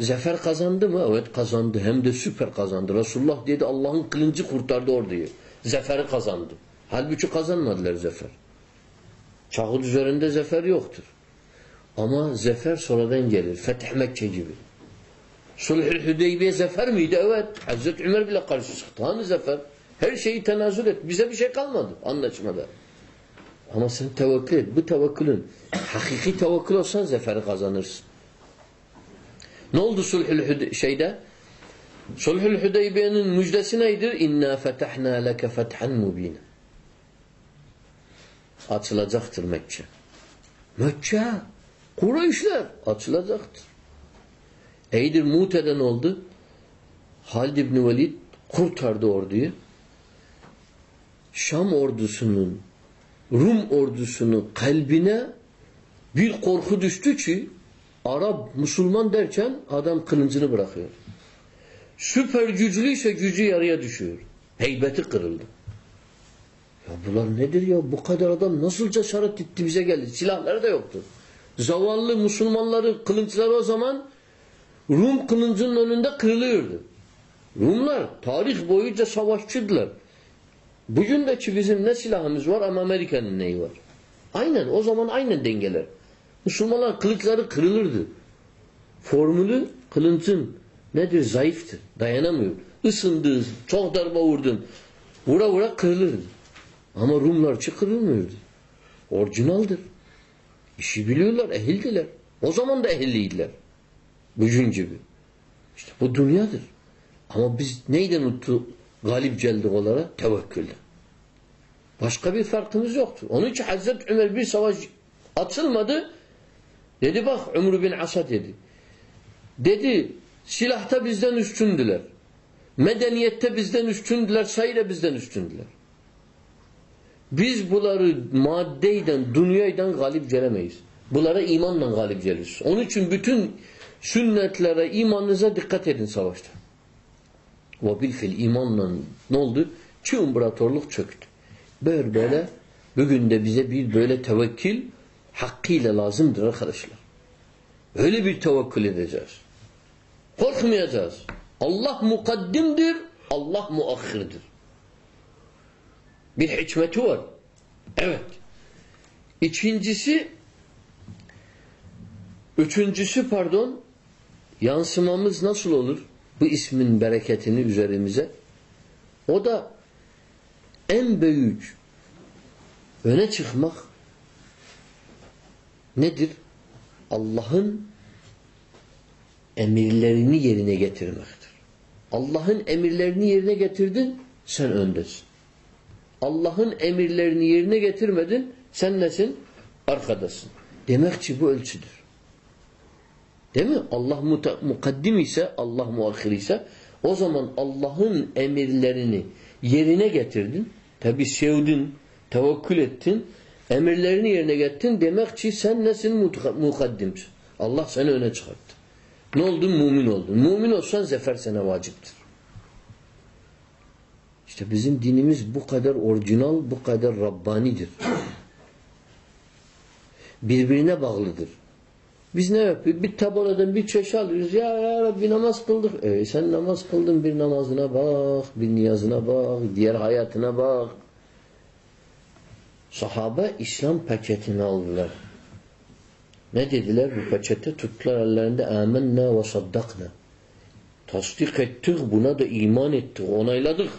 Zafer kazandı mı? Evet kazandı. Hem de süper kazandı. Resulullah dedi Allah'ın kılıncı kurtardı orduyu. Zaferi kazandı. Halbuki kazanmadılar zafer. Çağıl üzerinde zafer yoktur. Ama zafer sonradan gelir. Fetih Mekke gibi. Sulhül Hüdeybiye zafer miydi? Evet. Hazreti Ömer bile karşı çıktı. Hani zafer? Her şeyi tenazül et. Bize bir şey kalmadı anlaşmada. Ama sen tevekkül et. Bu tevekkülün hakiki tevekkül olsan zaferi kazanırsın. Ne oldu sulhül şeyde? Sulhül Hüdeybiye'nin müjdesi neydi? İnna fetahna leke fethan mubina. Açılacaktır Mekke. Mekke, Kureyşler açılacaktır. Eydir Mute'den oldu. Halid İbni Velid kurtardı orduyu. Şam ordusunun Rum ordusunun kalbine bir korku düştü ki Arap Müslüman derken adam kılıncını bırakıyor. Süper güçlüyse gücü yarıya düşüyor. Heybeti kırıldı. Ya bunlar nedir ya? Bu kadar adam nasıl cesaret etti bize geldi? Silahları da yoktu. Zavallı Müslümanları kılınçları o zaman Rum kılıncının önünde kırılıyordu. Rumlar tarih boyunca savaşçıdılar. Bugün de ki bizim ne silahımız var ama Amerika'nın neyi var? Aynen o zaman aynen dengeler. Müslümanlar kılıçları kırılırdı. Formülü kılıncın nedir? Zayıftır. Dayanamıyor. Isındı, çok darbe vurdun. Vura vura kırılırdı. Ama Rumlar kırılmıyordu. Orijinaldir. İşi biliyorlar, ehildiler. O zaman da ehilliydiler. Bugün gibi. İşte bu dünyadır. Ama biz neyden unuttu galip geldik olarak? Tevekkülden. Başka bir farkımız yoktu. Onun için Hazreti Ömer bir savaş atılmadı. Dedi bak Ömrü bin Asad dedi. Dedi silahta bizden üstündüler. Medeniyette bizden üstündüler. Sayıyla bizden üstündüler. Biz bunları maddeyden, dünyaydan galip gelemeyiz. Bunlara imanla galip geliriz. Onun için bütün sünnetlere, imanınıza dikkat edin savaşta. Ve bilfil imanla ne oldu? Çi imparatorluk çöktü. Böyle böyle bugün de bize bir böyle tevekkül hakkıyla lazımdır arkadaşlar. Öyle bir tevekkül edeceğiz. Korkmayacağız. Allah mukaddimdir, Allah muakhirdir. Bir hikmeti var. Evet. İkincisi üçüncüsü pardon yansımamız nasıl olur? Bu ismin bereketini üzerimize. O da en büyük öne çıkmak nedir? Allah'ın emirlerini yerine getirmektir. Allah'ın emirlerini yerine getirdin, sen öndesin. Allah'ın emirlerini yerine getirmedin, sen nesin? Arkadasın. Demek ki bu ölçüdür. Değil mi? Allah mukaddim ise, Allah muakhir ise o zaman Allah'ın emirlerini yerine getirdin. Tabi sevdin, tevekkül ettin. Emirlerini yerine getirdin. Demek ki sen nesin? Mukaddimsin. Allah seni öne çıkarttı. Ne oldun? Mümin oldun. Mümin olsan zafer sana vaciptir. İşte bizim dinimiz bu kadar orijinal, bu kadar Rabbanidir. Birbirine bağlıdır. Biz ne yapıyoruz? Bir tabeladan bir çeşe alıyoruz. Ya, ya Rabbi namaz kıldık. E, sen namaz kıldın bir namazına bak, bir niyazına bak, diğer hayatına bak. Sahabe İslam paketini aldılar. Ne dediler bu pakette? Tuttular ellerinde amenna ve saddakna. Tasdik ettik, buna da iman ettik, onayladık.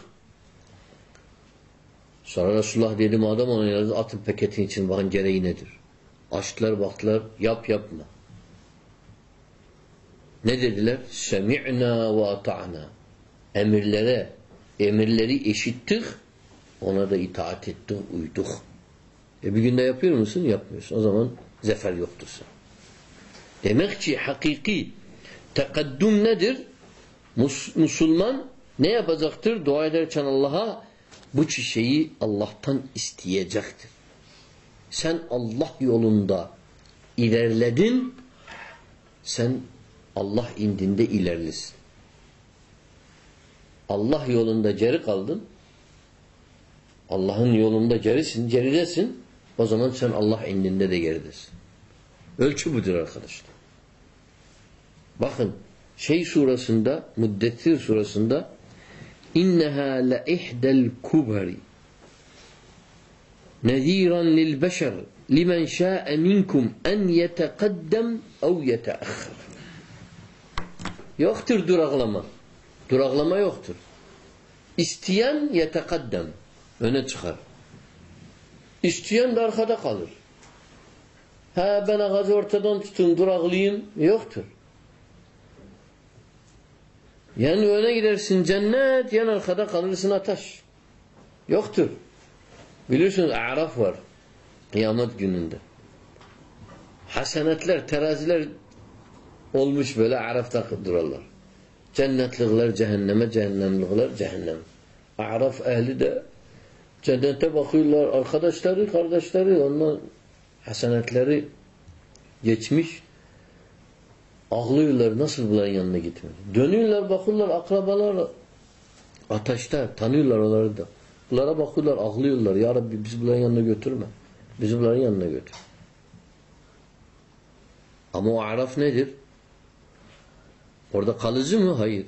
Sonra Resulullah dedi madem onayladı atın paketin için bakın gereği nedir? Açtılar baktılar yap yapma. Ne dediler? Semi'na ve ata'na. Emirlere, emirleri eşittik, ona da itaat ettik, uyduk. E bir günde yapıyor musun? Yapmıyorsun. O zaman zafer yoktur sen. Demek ki hakiki tekaddüm nedir? Mus Müslüman ne yapacaktır? Dua ederken Allah'a bu şeyi Allah'tan isteyecektir. Sen Allah yolunda ilerledin, sen Allah indinde ilerlisin. Allah yolunda geri kaldın, Allah'ın yolunda gerisin, geridesin, o zaman sen Allah indinde de geridesin. Ölçü budur arkadaşlar. Bakın şey surasında, Müddettir surasında inneha le ihdel kubari neziran lil beşer limen şa'e minkum en yetekaddem ev yeteahhar. Yoktur duraklama. Duraklama yoktur. İsteyen yetekaddem. Öne çıkar. İsteyen de arkada kalır. Ha ben ağacı ortadan tutun duraklayayım. Yoktur. Yani öne gidersin cennet, yan arkada kalırsın ateş. Yoktur. Biliyorsunuz Araf var. Kıyamet gününde. Hasenetler, teraziler olmuş böyle Araf'ta durarlar. Cennetlikler cehenneme, cehennemlikler cehennem. Araf ehli de cennete bakıyorlar. Arkadaşları, kardeşleri, onlar hasenetleri geçmiş. Ağlıyorlar nasıl bunların yanına gitmedi. Dönüyorlar bakıyorlar akrabalar ateşte tanıyorlar onları da. Bunlara bakıyorlar ağlıyorlar. Ya Rabbi bizi bunların yanına götürme. Bizi bunların yanına götür. Ama o araf nedir? Orada kalıcı mı? Hayır.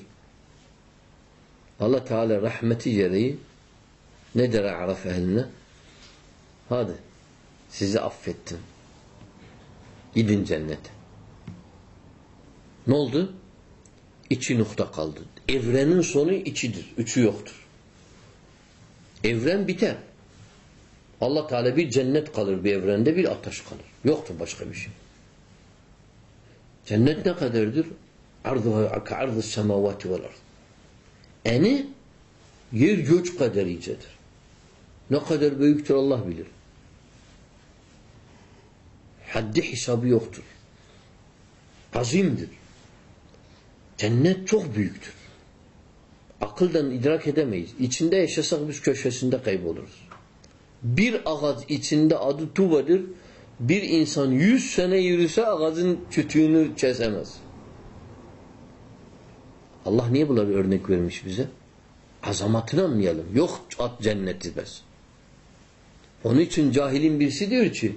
Allah Teala rahmeti gereği ne der araf ehline? Hadi sizi affettim. Gidin cennete. Ne oldu? İki nokta kaldı. Evrenin sonu içidir. Üçü yoktur. Evren biter. Allah Teala bir cennet kalır bir evrende bir ateş kalır. Yoktur başka bir şey. Cennet ne kadardır? Arduha ka'ardı semavati vel ard. Eni yer göç kadar icedir. Ne kadar büyüktür Allah bilir. Haddi hesabı yoktur. Azimdir. Cennet çok büyüktür. Akıldan idrak edemeyiz. İçinde yaşasak biz köşesinde kayboluruz. Bir ağaç içinde adı tuvadır. Bir insan yüz sene yürüse ağacın kütüğünü kesemez. Allah niye bunları örnek vermiş bize? Azamatını anlayalım. Yok at cenneti bes. Onun için cahilin birisi diyor ki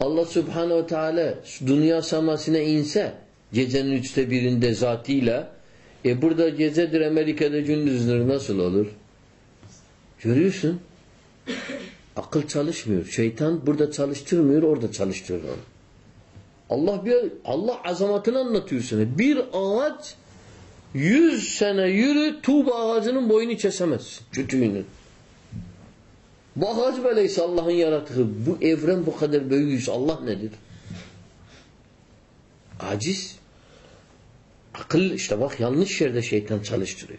Allah subhanehu ve teala dünya samasına inse Gecenin üçte birinde zatıyla e burada gecedir Amerika'da gündüzdür nasıl olur? Görüyorsun. Akıl çalışmıyor. Şeytan burada çalıştırmıyor, orada çalıştırıyor onu. Allah bir Allah azamatını anlatıyor sana. Bir ağaç yüz sene yürü tuğba ağacının boyunu kesemezsin. Kütüğünün. Bu ağaç böyleyse Allah'ın yaratığı. Bu evren bu kadar büyüyse Allah nedir? Aciz. Akıl işte bak yanlış yerde şeytan çalıştırıyor.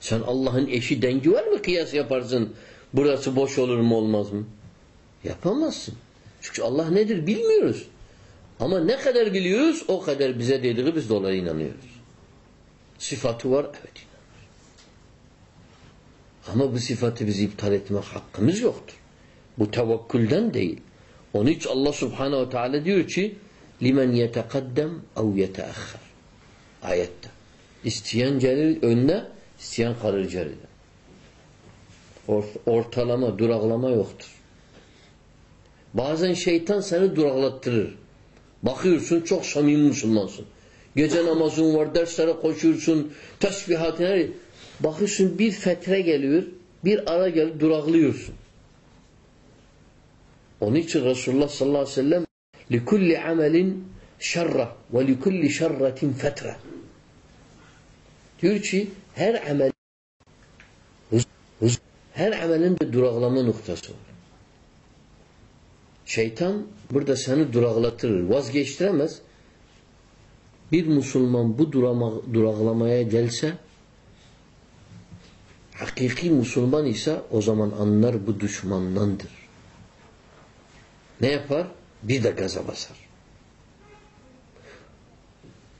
Sen Allah'ın eşi dengi var mı kıyas yaparsın? Burası boş olur mu olmaz mı? Yapamazsın. Çünkü Allah nedir bilmiyoruz. Ama ne kadar biliyoruz o kadar bize dediği biz dolayı inanıyoruz. Sıfatı var evet inanıyoruz. Ama bu sıfatı biz iptal etmek hakkımız yoktur. Bu tevekkülden değil. Onun için Allah subhanehu ve teala diyor ki limen yetekaddem ev yeteahhar. Ayette. İsteyen gelir önde, isteyen kalır geride. Ortalama, duraklama yoktur. Bazen şeytan seni duraklattırır. Bakıyorsun çok samimi Müslümansın. Gece namazın var, derslere koşuyorsun, tesbihatine bakıyorsun bir fetre geliyor, bir ara geliyor, duraklıyorsun. Onun için Resulullah sallallahu aleyhi ve sellem لِكُلِّ عَمَلٍ شَرَّةٍ وَلِكُلِّ شَرَّةٍ فَتْرَةٍ Diyor ki her amel her amelin de duraklama noktası var. Şeytan burada seni duraklatırır. Vazgeçtiremez. Bir Müslüman bu durama, duraklamaya gelse hakiki Müslüman ise o zaman anlar bu düşmandandır. ne yapar? Bir de gaza basar.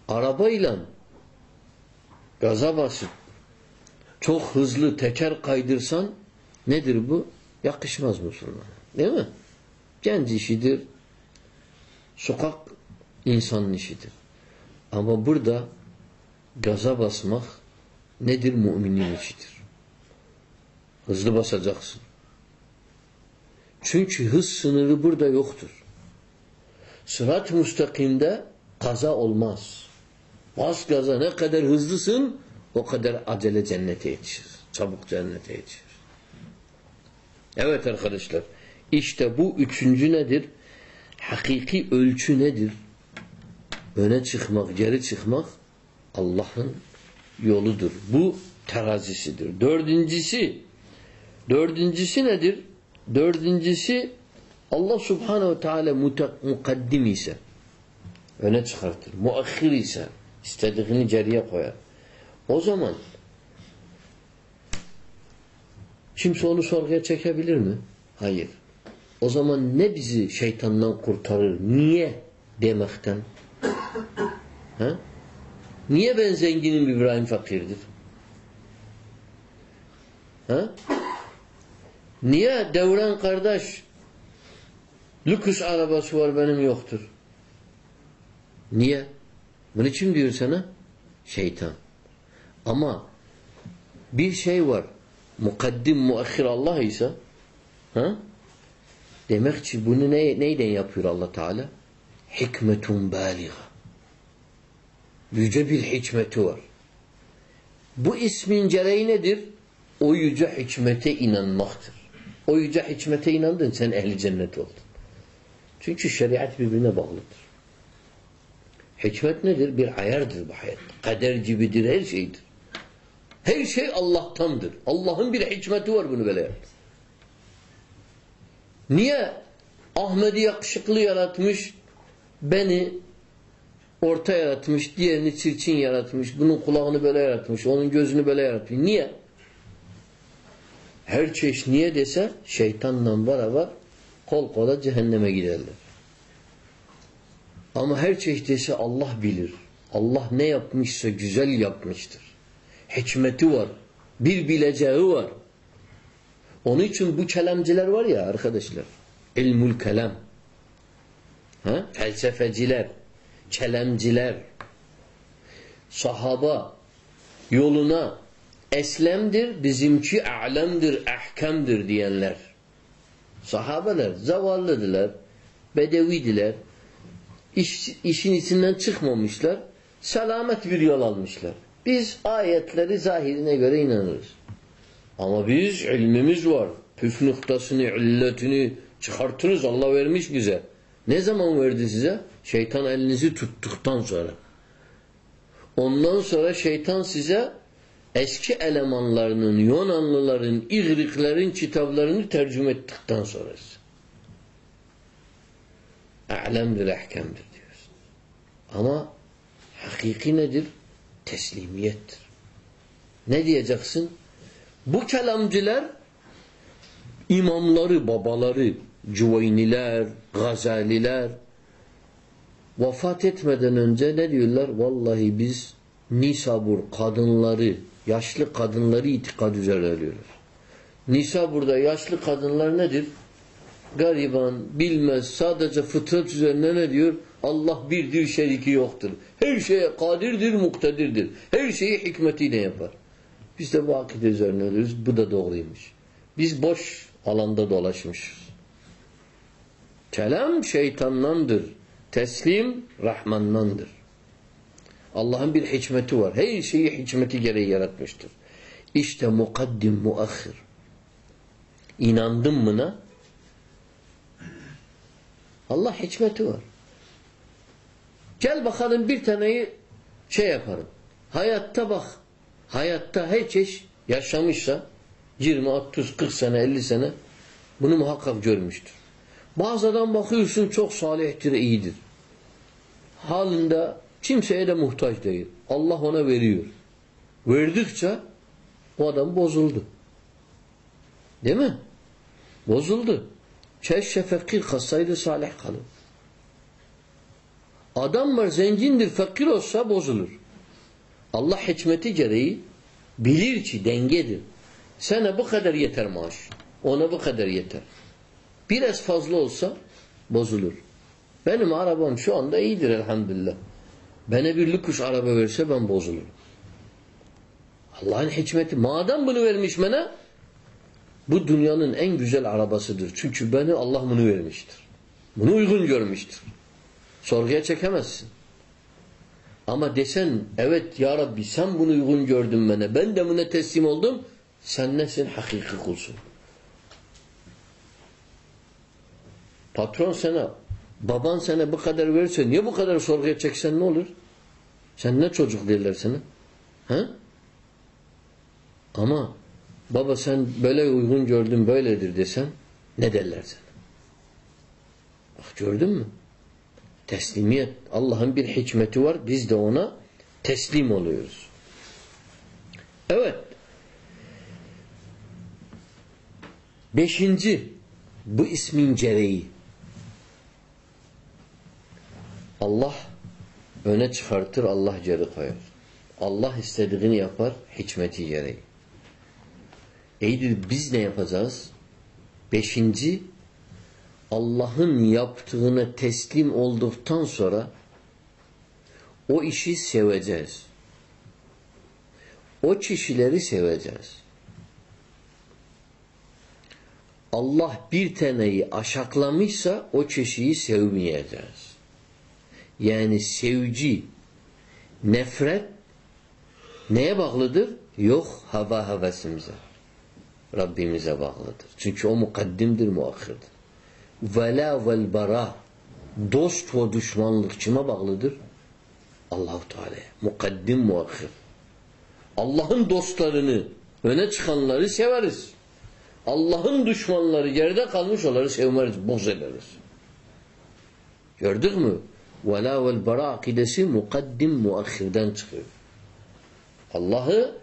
Arabayla gaza basıp çok hızlı teker kaydırsan nedir bu? Yakışmaz Müslümana. Değil mi? Genç işidir. Sokak insanın işidir. Ama burada gaza basmak nedir? Müminin işidir. Hızlı basacaksın. Çünkü hız sınırı burada yoktur. Sırat müstakimde kaza olmaz. Bas gaza ne kadar hızlısın o kadar acele cennete yetişir. Çabuk cennete yetişir. Evet arkadaşlar. İşte bu üçüncü nedir? Hakiki ölçü nedir? Öne çıkmak, geri çıkmak Allah'ın yoludur. Bu terazisidir. Dördüncüsü dördüncüsü nedir? Dördüncüsü Allah subhanehu teala mukaddim ise öne çıkartır. Muakhir ise istediğini geriye koyar. O zaman kimse onu sorguya çekebilir mi? Hayır. O zaman ne bizi şeytandan kurtarır? Niye demekten? Ha? Niye ben zenginim İbrahim fakirdir? Ha? Niye Devran kardeş lüks arabası var benim yoktur? Niye? Bunu kim diyor sana? Şeytan. Ama bir şey var. Mukaddim muakhir Allah ise ha? Demek ki bunu ne, neyden yapıyor Allah Teala? Hikmetun baliga. Yüce bir hikmeti var. Bu ismin gereği nedir? O yüce hikmete inanmaktır. O yüce hikmete inandın sen ehli cennet oldun. Çünkü şeriat birbirine bağlıdır. Hikmet nedir? Bir ayardır bu hayat. Kader gibidir, her şeydir. Her şey Allah'tandır. Allah'ın bir hikmeti var bunu böyle yaptı. Niye Ahmet'i yakışıklı yaratmış, beni orta yaratmış, diğerini çirkin yaratmış, bunun kulağını böyle yaratmış, onun gözünü böyle yaratmış. Niye? Her çeşit niye dese şeytanla beraber kol kola cehenneme giderler. Ama her çeşit dese Allah bilir. Allah ne yapmışsa güzel yapmıştır. Hikmeti var. Bir bileceği var. Onun için bu kelamciler var ya arkadaşlar. İlmul kelam. Ha? Felsefeciler, kelamciler, sahaba yoluna eslemdir, bizimki a'lemdir, ahkamdır diyenler. Sahabeler zavallıdılar, bedevidiler, iş, işin içinden çıkmamışlar, selamet bir yol almışlar. Biz ayetleri zahirine göre inanırız. Ama biz ilmimiz var. Püf noktasını, illetini çıkartırız. Allah vermiş bize. Ne zaman verdi size? Şeytan elinizi tuttuktan sonra. Ondan sonra şeytan size eski elemanlarının, Yunanlıların, İğriklerin kitaplarını tercüme ettikten sonra A'lemdir, ahkemdir diyorsun. Ama hakiki nedir? Teslimiyettir. Ne diyeceksin? Bu kelamcılar imamları, babaları, Cüveyniler, Gazaliler vefat etmeden önce ne diyorlar? Vallahi biz Nisabur kadınları, yaşlı kadınları itikad üzere ölüyoruz. Nisabur'da yaşlı kadınlar nedir? Gariban, bilmez, sadece fıtrat üzerine ne diyor? Allah birdir, şeriki yoktur. Her şeye kadirdir, muktedirdir. Her şeyi hikmetiyle yapar. Biz de bu akide üzerine ölüyoruz. Bu da doğruymuş. Biz boş alanda dolaşmışız. Kelam şeytandandır. Teslim Rahman'dandır. Allah'ın bir hikmeti var. Her şeyi hikmeti gereği yaratmıştır. İşte mukaddim muakhir. İnandın ne? Allah hikmeti var. Gel bakalım bir taneyi şey yaparım. Hayatta bak. Hayatta her çeşit yaşamışsa 20, 30, 40 sene, 50 sene bunu muhakkak görmüştür. Bazıdan bakıyorsun çok salihtir, iyidir. Halinde kimseye de muhtaç değil. Allah ona veriyor. Verdikçe o adam bozuldu. Değil mi? Bozuldu. Keşke fakir kalsaydı salih kalır. Adam var zengindir fakir olsa bozulur. Allah hikmeti gereği bilir ki dengedir. Sana bu kadar yeter maaş. Ona bu kadar yeter. Biraz fazla olsa bozulur. Benim arabam şu anda iyidir elhamdülillah. Bana bir lükuş araba verse ben bozulurum. Allah'ın hikmeti. Madem bunu vermiş bana bu dünyanın en güzel arabasıdır. Çünkü beni Allah bunu vermiştir. Bunu uygun görmüştür. Sorguya çekemezsin. Ama desen evet ya Rabbi sen bunu uygun gördün bana. Ben de buna teslim oldum. Sen nesin? Hakiki kulsun. Patron sana, baban sana bu kadar verirse niye bu kadar sorguya çeksen ne olur? Sen ne çocuk derler sana? Ha? Ama baba sen böyle uygun gördün böyledir desen ne derler sana? Bak gördün mü? Teslimiyet. Allah'ın bir hikmeti var. Biz de ona teslim oluyoruz. Evet. Beşinci bu ismin gereği. Allah öne çıkartır, Allah geri koyar. Allah istediğini yapar, hikmeti gereği. İyidir biz ne yapacağız? Beşinci Allah'ın yaptığına teslim olduktan sonra o işi seveceğiz. O kişileri seveceğiz. Allah bir taneyi aşaklamışsa o kişiyi sevmeyeceğiz. Yani sevci, nefret neye bağlıdır? Yok hava hevesimize. Rabbimize bağlıdır. Çünkü o mukaddimdir, muakhirdir. Vela vel bara dost ve düşmanlık kime bağlıdır? Allahu Teala'ya. Mukaddim muakhir. Allah'ın dostlarını öne çıkanları severiz. Allah'ın düşmanları geride kalmış onları sevmeriz, boz ederiz. Gördük mü? Vela vel bara akidesi mukaddim muakhirden çıkıyor. Allah'ı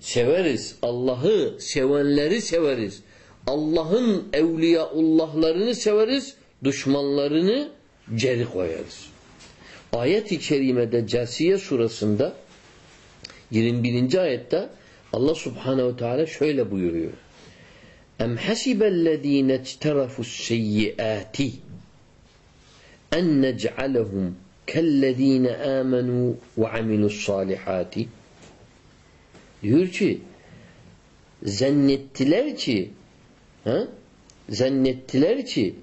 severiz. Allah'ı sevenleri severiz. Allah'ın evliyaullahlarını severiz. Düşmanlarını geri koyarız. Ayet-i kerimede Casiye surasında 21. ayette Allah subhanehu teala şöyle buyuruyor. Em hasibellezine ecterafus seyyiati en nec'alehum kellezine amenu ve amilus salihati diyor ki zannettiler ki ha? zannettiler ki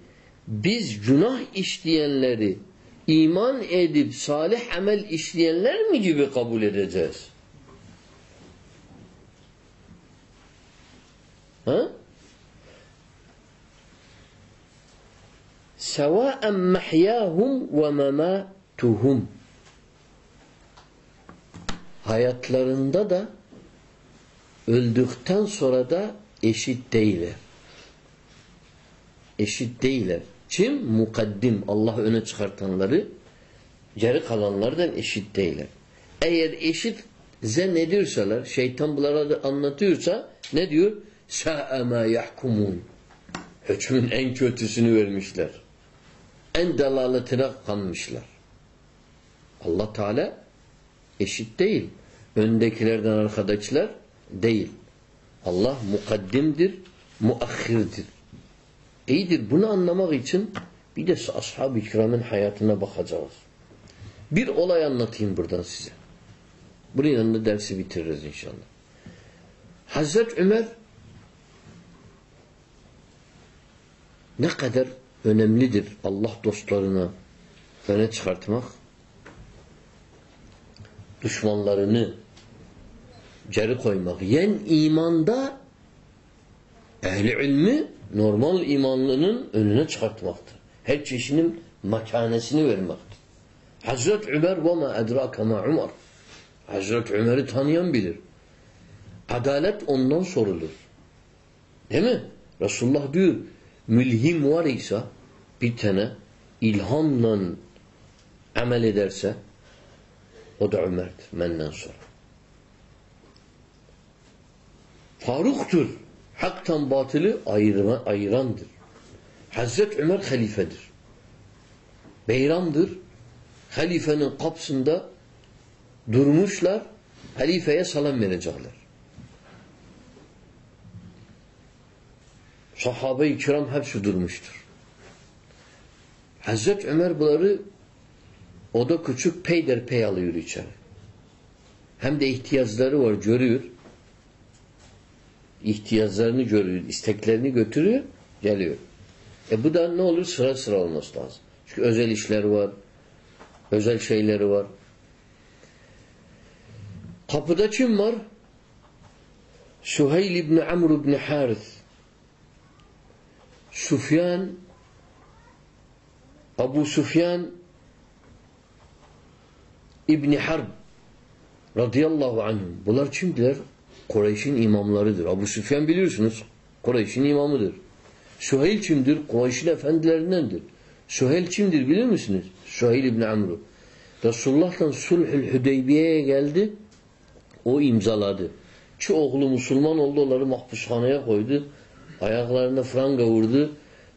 biz günah işleyenleri iman edip salih amel işleyenler mi gibi kabul edeceğiz? Ha? Sevaen mehyahum ve mematuhum hayatlarında da öldükten sonra da eşit değiller. Eşit değiller. Kim? Mukaddim. Allah öne çıkartanları geri kalanlardan eşit değiller. Eğer eşit zannediyorsalar, şeytan bunlara da anlatıyorsa ne diyor? Mâ yahkumun. Hükmün en kötüsünü vermişler. En dalaletine kanmışlar. Allah Teala eşit değil. Öndekilerden arkadaşlar değil. Allah mukaddimdir, muahhirdir. İyidir. Bunu anlamak için bir de ashab-ı kiramın hayatına bakacağız. Bir olay anlatayım buradan size. Bunun yanında dersi bitiririz inşallah. Hazret Ömer ne kadar önemlidir Allah dostlarına öne çıkartmak düşmanlarını geri koymak. Yen imanda ehli ilmi normal imanlının önüne çıkartmaktır. Her çeşinin makanesini vermektir. Hazret Ömer ve ma edrake ma Ömer. Hazret Ömer'i tanıyan bilir. Adalet ondan sorulur. Değil mi? Resulullah diyor mülhim var ise bir tane ilhamla amel ederse o da Ömer'dir menden sonra. Faruk'tur. Haktan batılı ayırma, ayırandır. Hazret Ömer halifedir. Beyramdır. Halifenin kapsında durmuşlar. Halifeye salam verecekler. Sahabe-i kiram hepsi durmuştur. Hazret Ömer bunları o da küçük peyderpey alıyor içeri. Hem de ihtiyaçları var görüyor. İhtiyaçlarını görüyor, isteklerini götürüyor, geliyor. E bu da ne olur? Sıra sıra olması lazım. Çünkü özel işler var, özel şeyleri var. Kapıda kim var? Süheyl ibn Amr ibn Harith. Sufyan Abu Sufyan İbni Harb radıyallahu anhum. Bunlar kimdiler? Kureyş'in imamlarıdır. Abu Süfyan biliyorsunuz. Kureyş'in imamıdır. Süheyl kimdir? Kureyş'in efendilerindendir. Süheyl kimdir bilir misiniz? Süheyl İbni Amru. Resulullah'tan Sulhül Hüdeybiye'ye geldi. O imzaladı. Ki oğlu Müslüman oldu. Onları mahpushaneye koydu. Ayaklarına franga vurdu.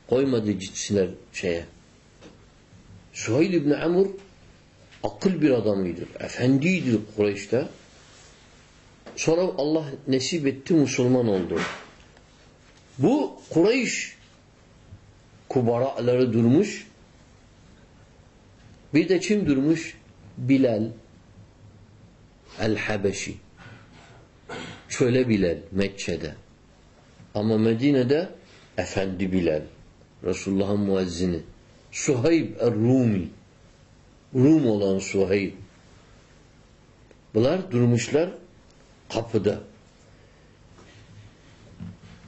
Koymadı gitsinler şeye. Süheyl İbni Amr akıl bir adamıydır. Efendiydi Kureyş'te. Sonra Allah nesip etti Müslüman oldu. Bu Kureyş kubaraları durmuş. Bir de kim durmuş? Bilal el-Habeşi. Çöle Bilal Mekke'de. Ama Medine'de Efendi Bilal. Resulullah'ın muezzini. Suhayb er-Rumi. Rum olan Suheyb. Bunlar durmuşlar kapıda.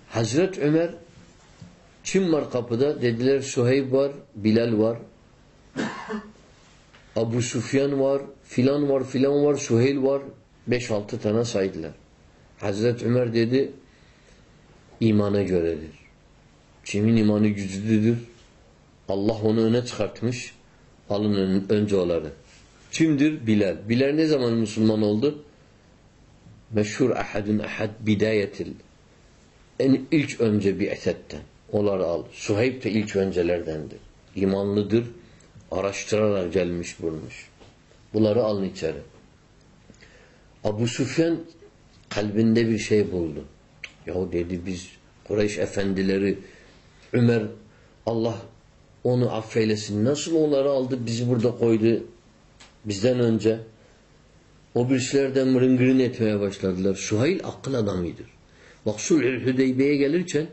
Hazret Ömer kim var kapıda? Dediler Suheyb var, Bilal var. Abu Sufyan var, filan var, filan var, Suheyl var. Beş altı tane saydılar. Hazret Ömer dedi imana göredir. Kimin imanı güçlüdür? Allah onu öne çıkartmış. Alın önce onları. Kimdir? Bilal. Bilal ne zaman Müslüman oldu? Meşhur ahadun ahad bidayetil. En ilk önce bir esetten. Onları al. Suheyb de ilk öncelerdendir. İmanlıdır. Araştırarak gelmiş bulmuş. Bunları alın içeri. Abu Sufyan kalbinde bir şey buldu. Yahu dedi biz Kureyş efendileri Ömer Allah onu affeylesin. Nasıl onları aldı bizi burada koydu bizden önce? O birisilerden mırıngırın etmeye başladılar. Suhayl akıl adamıdır. Bak Sulhül Hüdeybiye'ye gelirken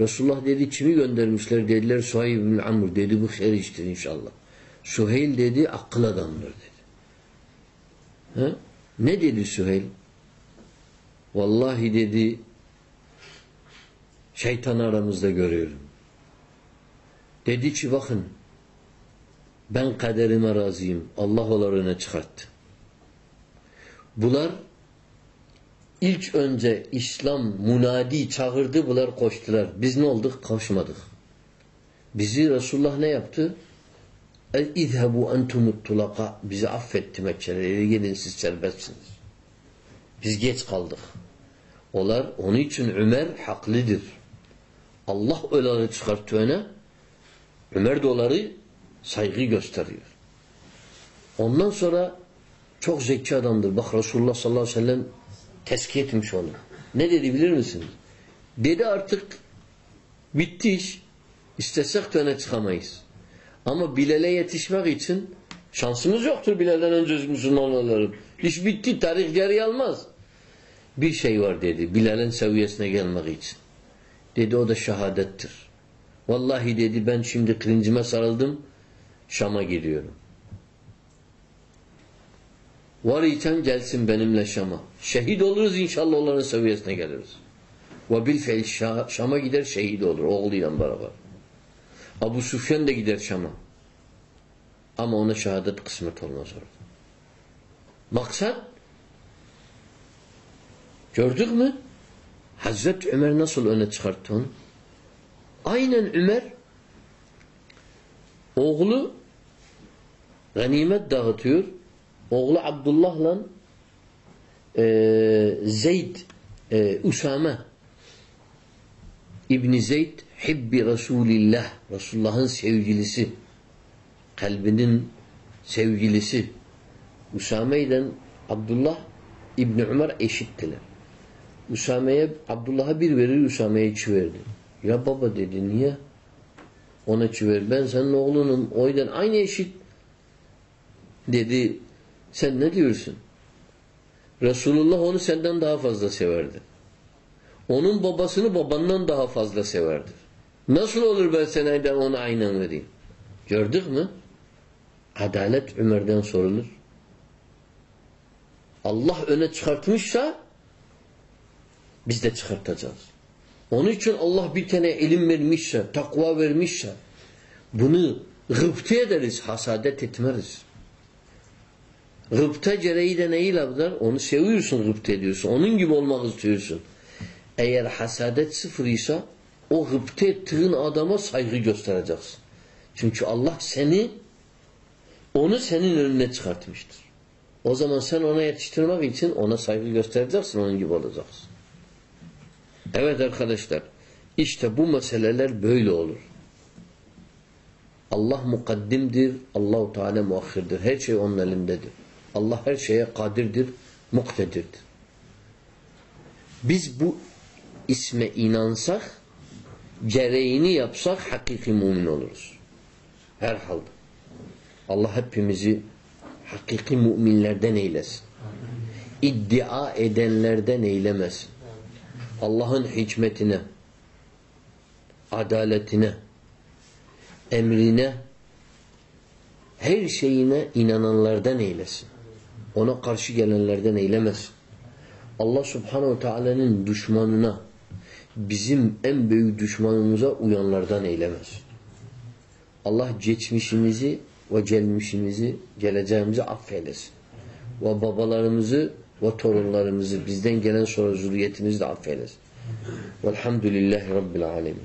Resulullah dedi kimi göndermişler dediler Suhayl bin Amr dedi bu her iştir inşallah. Suheyl dedi akıl adamdır dedi. Ha? Ne dedi Suheyl? Vallahi dedi şeytan aramızda görüyorum. Dedi ki bakın ben kaderime razıyım. Allah onları çıkarttı. Bunlar ilk önce İslam munadi çağırdı bunlar koştular. Biz ne olduk? Koşmadık. Bizi Resulullah ne yaptı? İzhebu entumut. Bizi affetti Mekke'lere. Gelin siz serbestsiniz. Biz geç kaldık. Onlar onun için Ömer haklıdır. Allah öyle çıkarttı öne. Ömer de onları saygı gösteriyor. Ondan sonra çok zeki adamdır. Bak Resulullah sallallahu aleyhi ve sellem tezkiye etmiş onu. Ne dedi bilir misiniz? Dedi artık bitti iş. İstesek de öne çıkamayız. Ama Bilal'e yetişmek için şansımız yoktur Bilal'den önce Müslüman olalım. İş bitti. Tarih geri almaz. Bir şey var dedi. Bilal'in seviyesine gelmek için. Dedi o da şehadettir. Vallahi dedi ben şimdi kılıncıma sarıldım. Şam'a gidiyorum. Var iten gelsin benimle Şam'a. Şehit oluruz inşallah onların seviyesine geliriz. Ve bil fiil Şam'a gider şehit olur oğluyla beraber. Abu Sufyan da gider Şam'a. Ama ona şehadet kısmet olmaz orada. Maksat gördük mü? Hazreti Ömer nasıl öne çıkarttı onu? Aynen Ömer oğlu ganimet dağıtıyor. Oğlu Abdullah'la e, Zeyd e, Usame İbni Zeyd Hibbi Resulillah. Resulullah'ın sevgilisi. Kalbinin sevgilisi. Usame ile Abdullah İbni Ömer eşittiler. Usame'ye Abdullah'a bir verir, Usame'ye iki verdi. Ya baba dedi niye? Ona iki ver. Ben senin oğlunum. O yüzden aynı eşit. Dedi sen ne diyorsun? Resulullah onu senden daha fazla severdi. Onun babasını babandan daha fazla severdi. Nasıl olur ben seneden ona aynen vereyim? Gördük mü? Adalet Ömer'den sorulur. Allah öne çıkartmışsa biz de çıkartacağız. Onun için Allah bir tane ilim vermişse, takva vermişse bunu gıpta ederiz, hasadet etmeriz. Gıpta gereği de neyi labdar? Onu seviyorsun, gıpta ediyorsun. Onun gibi olmak istiyorsun. Eğer hasadet sıfırıysa o gıpta ettiğin adama saygı göstereceksin. Çünkü Allah seni onu senin önüne çıkartmıştır. O zaman sen ona yetiştirmek için ona saygı göstereceksin, onun gibi olacaksın. Evet arkadaşlar, işte bu meseleler böyle olur. Allah mukaddimdir, Allahu Teala muahhirdir. Her şey onun elindedir. Allah her şeye kadirdir, muktedirdir. Biz bu isme inansak, gereğini yapsak hakiki mümin oluruz. Herhalde. Allah hepimizi hakiki müminlerden eylesin. İddia edenlerden eylemesin. Allah'ın hikmetine, adaletine, emrine, her şeyine inananlardan eylesin. Ona karşı gelenlerden eylemesin. Allah subhanehu teala'nın düşmanına, bizim en büyük düşmanımıza uyanlardan eylemez. Allah geçmişimizi ve gelmişimizi, geleceğimizi affeylesin. Ve babalarımızı ve torunlarımızı, bizden gelen sonra zürriyetimizi de affeylesin. Velhamdülillahi Rabbil alemin.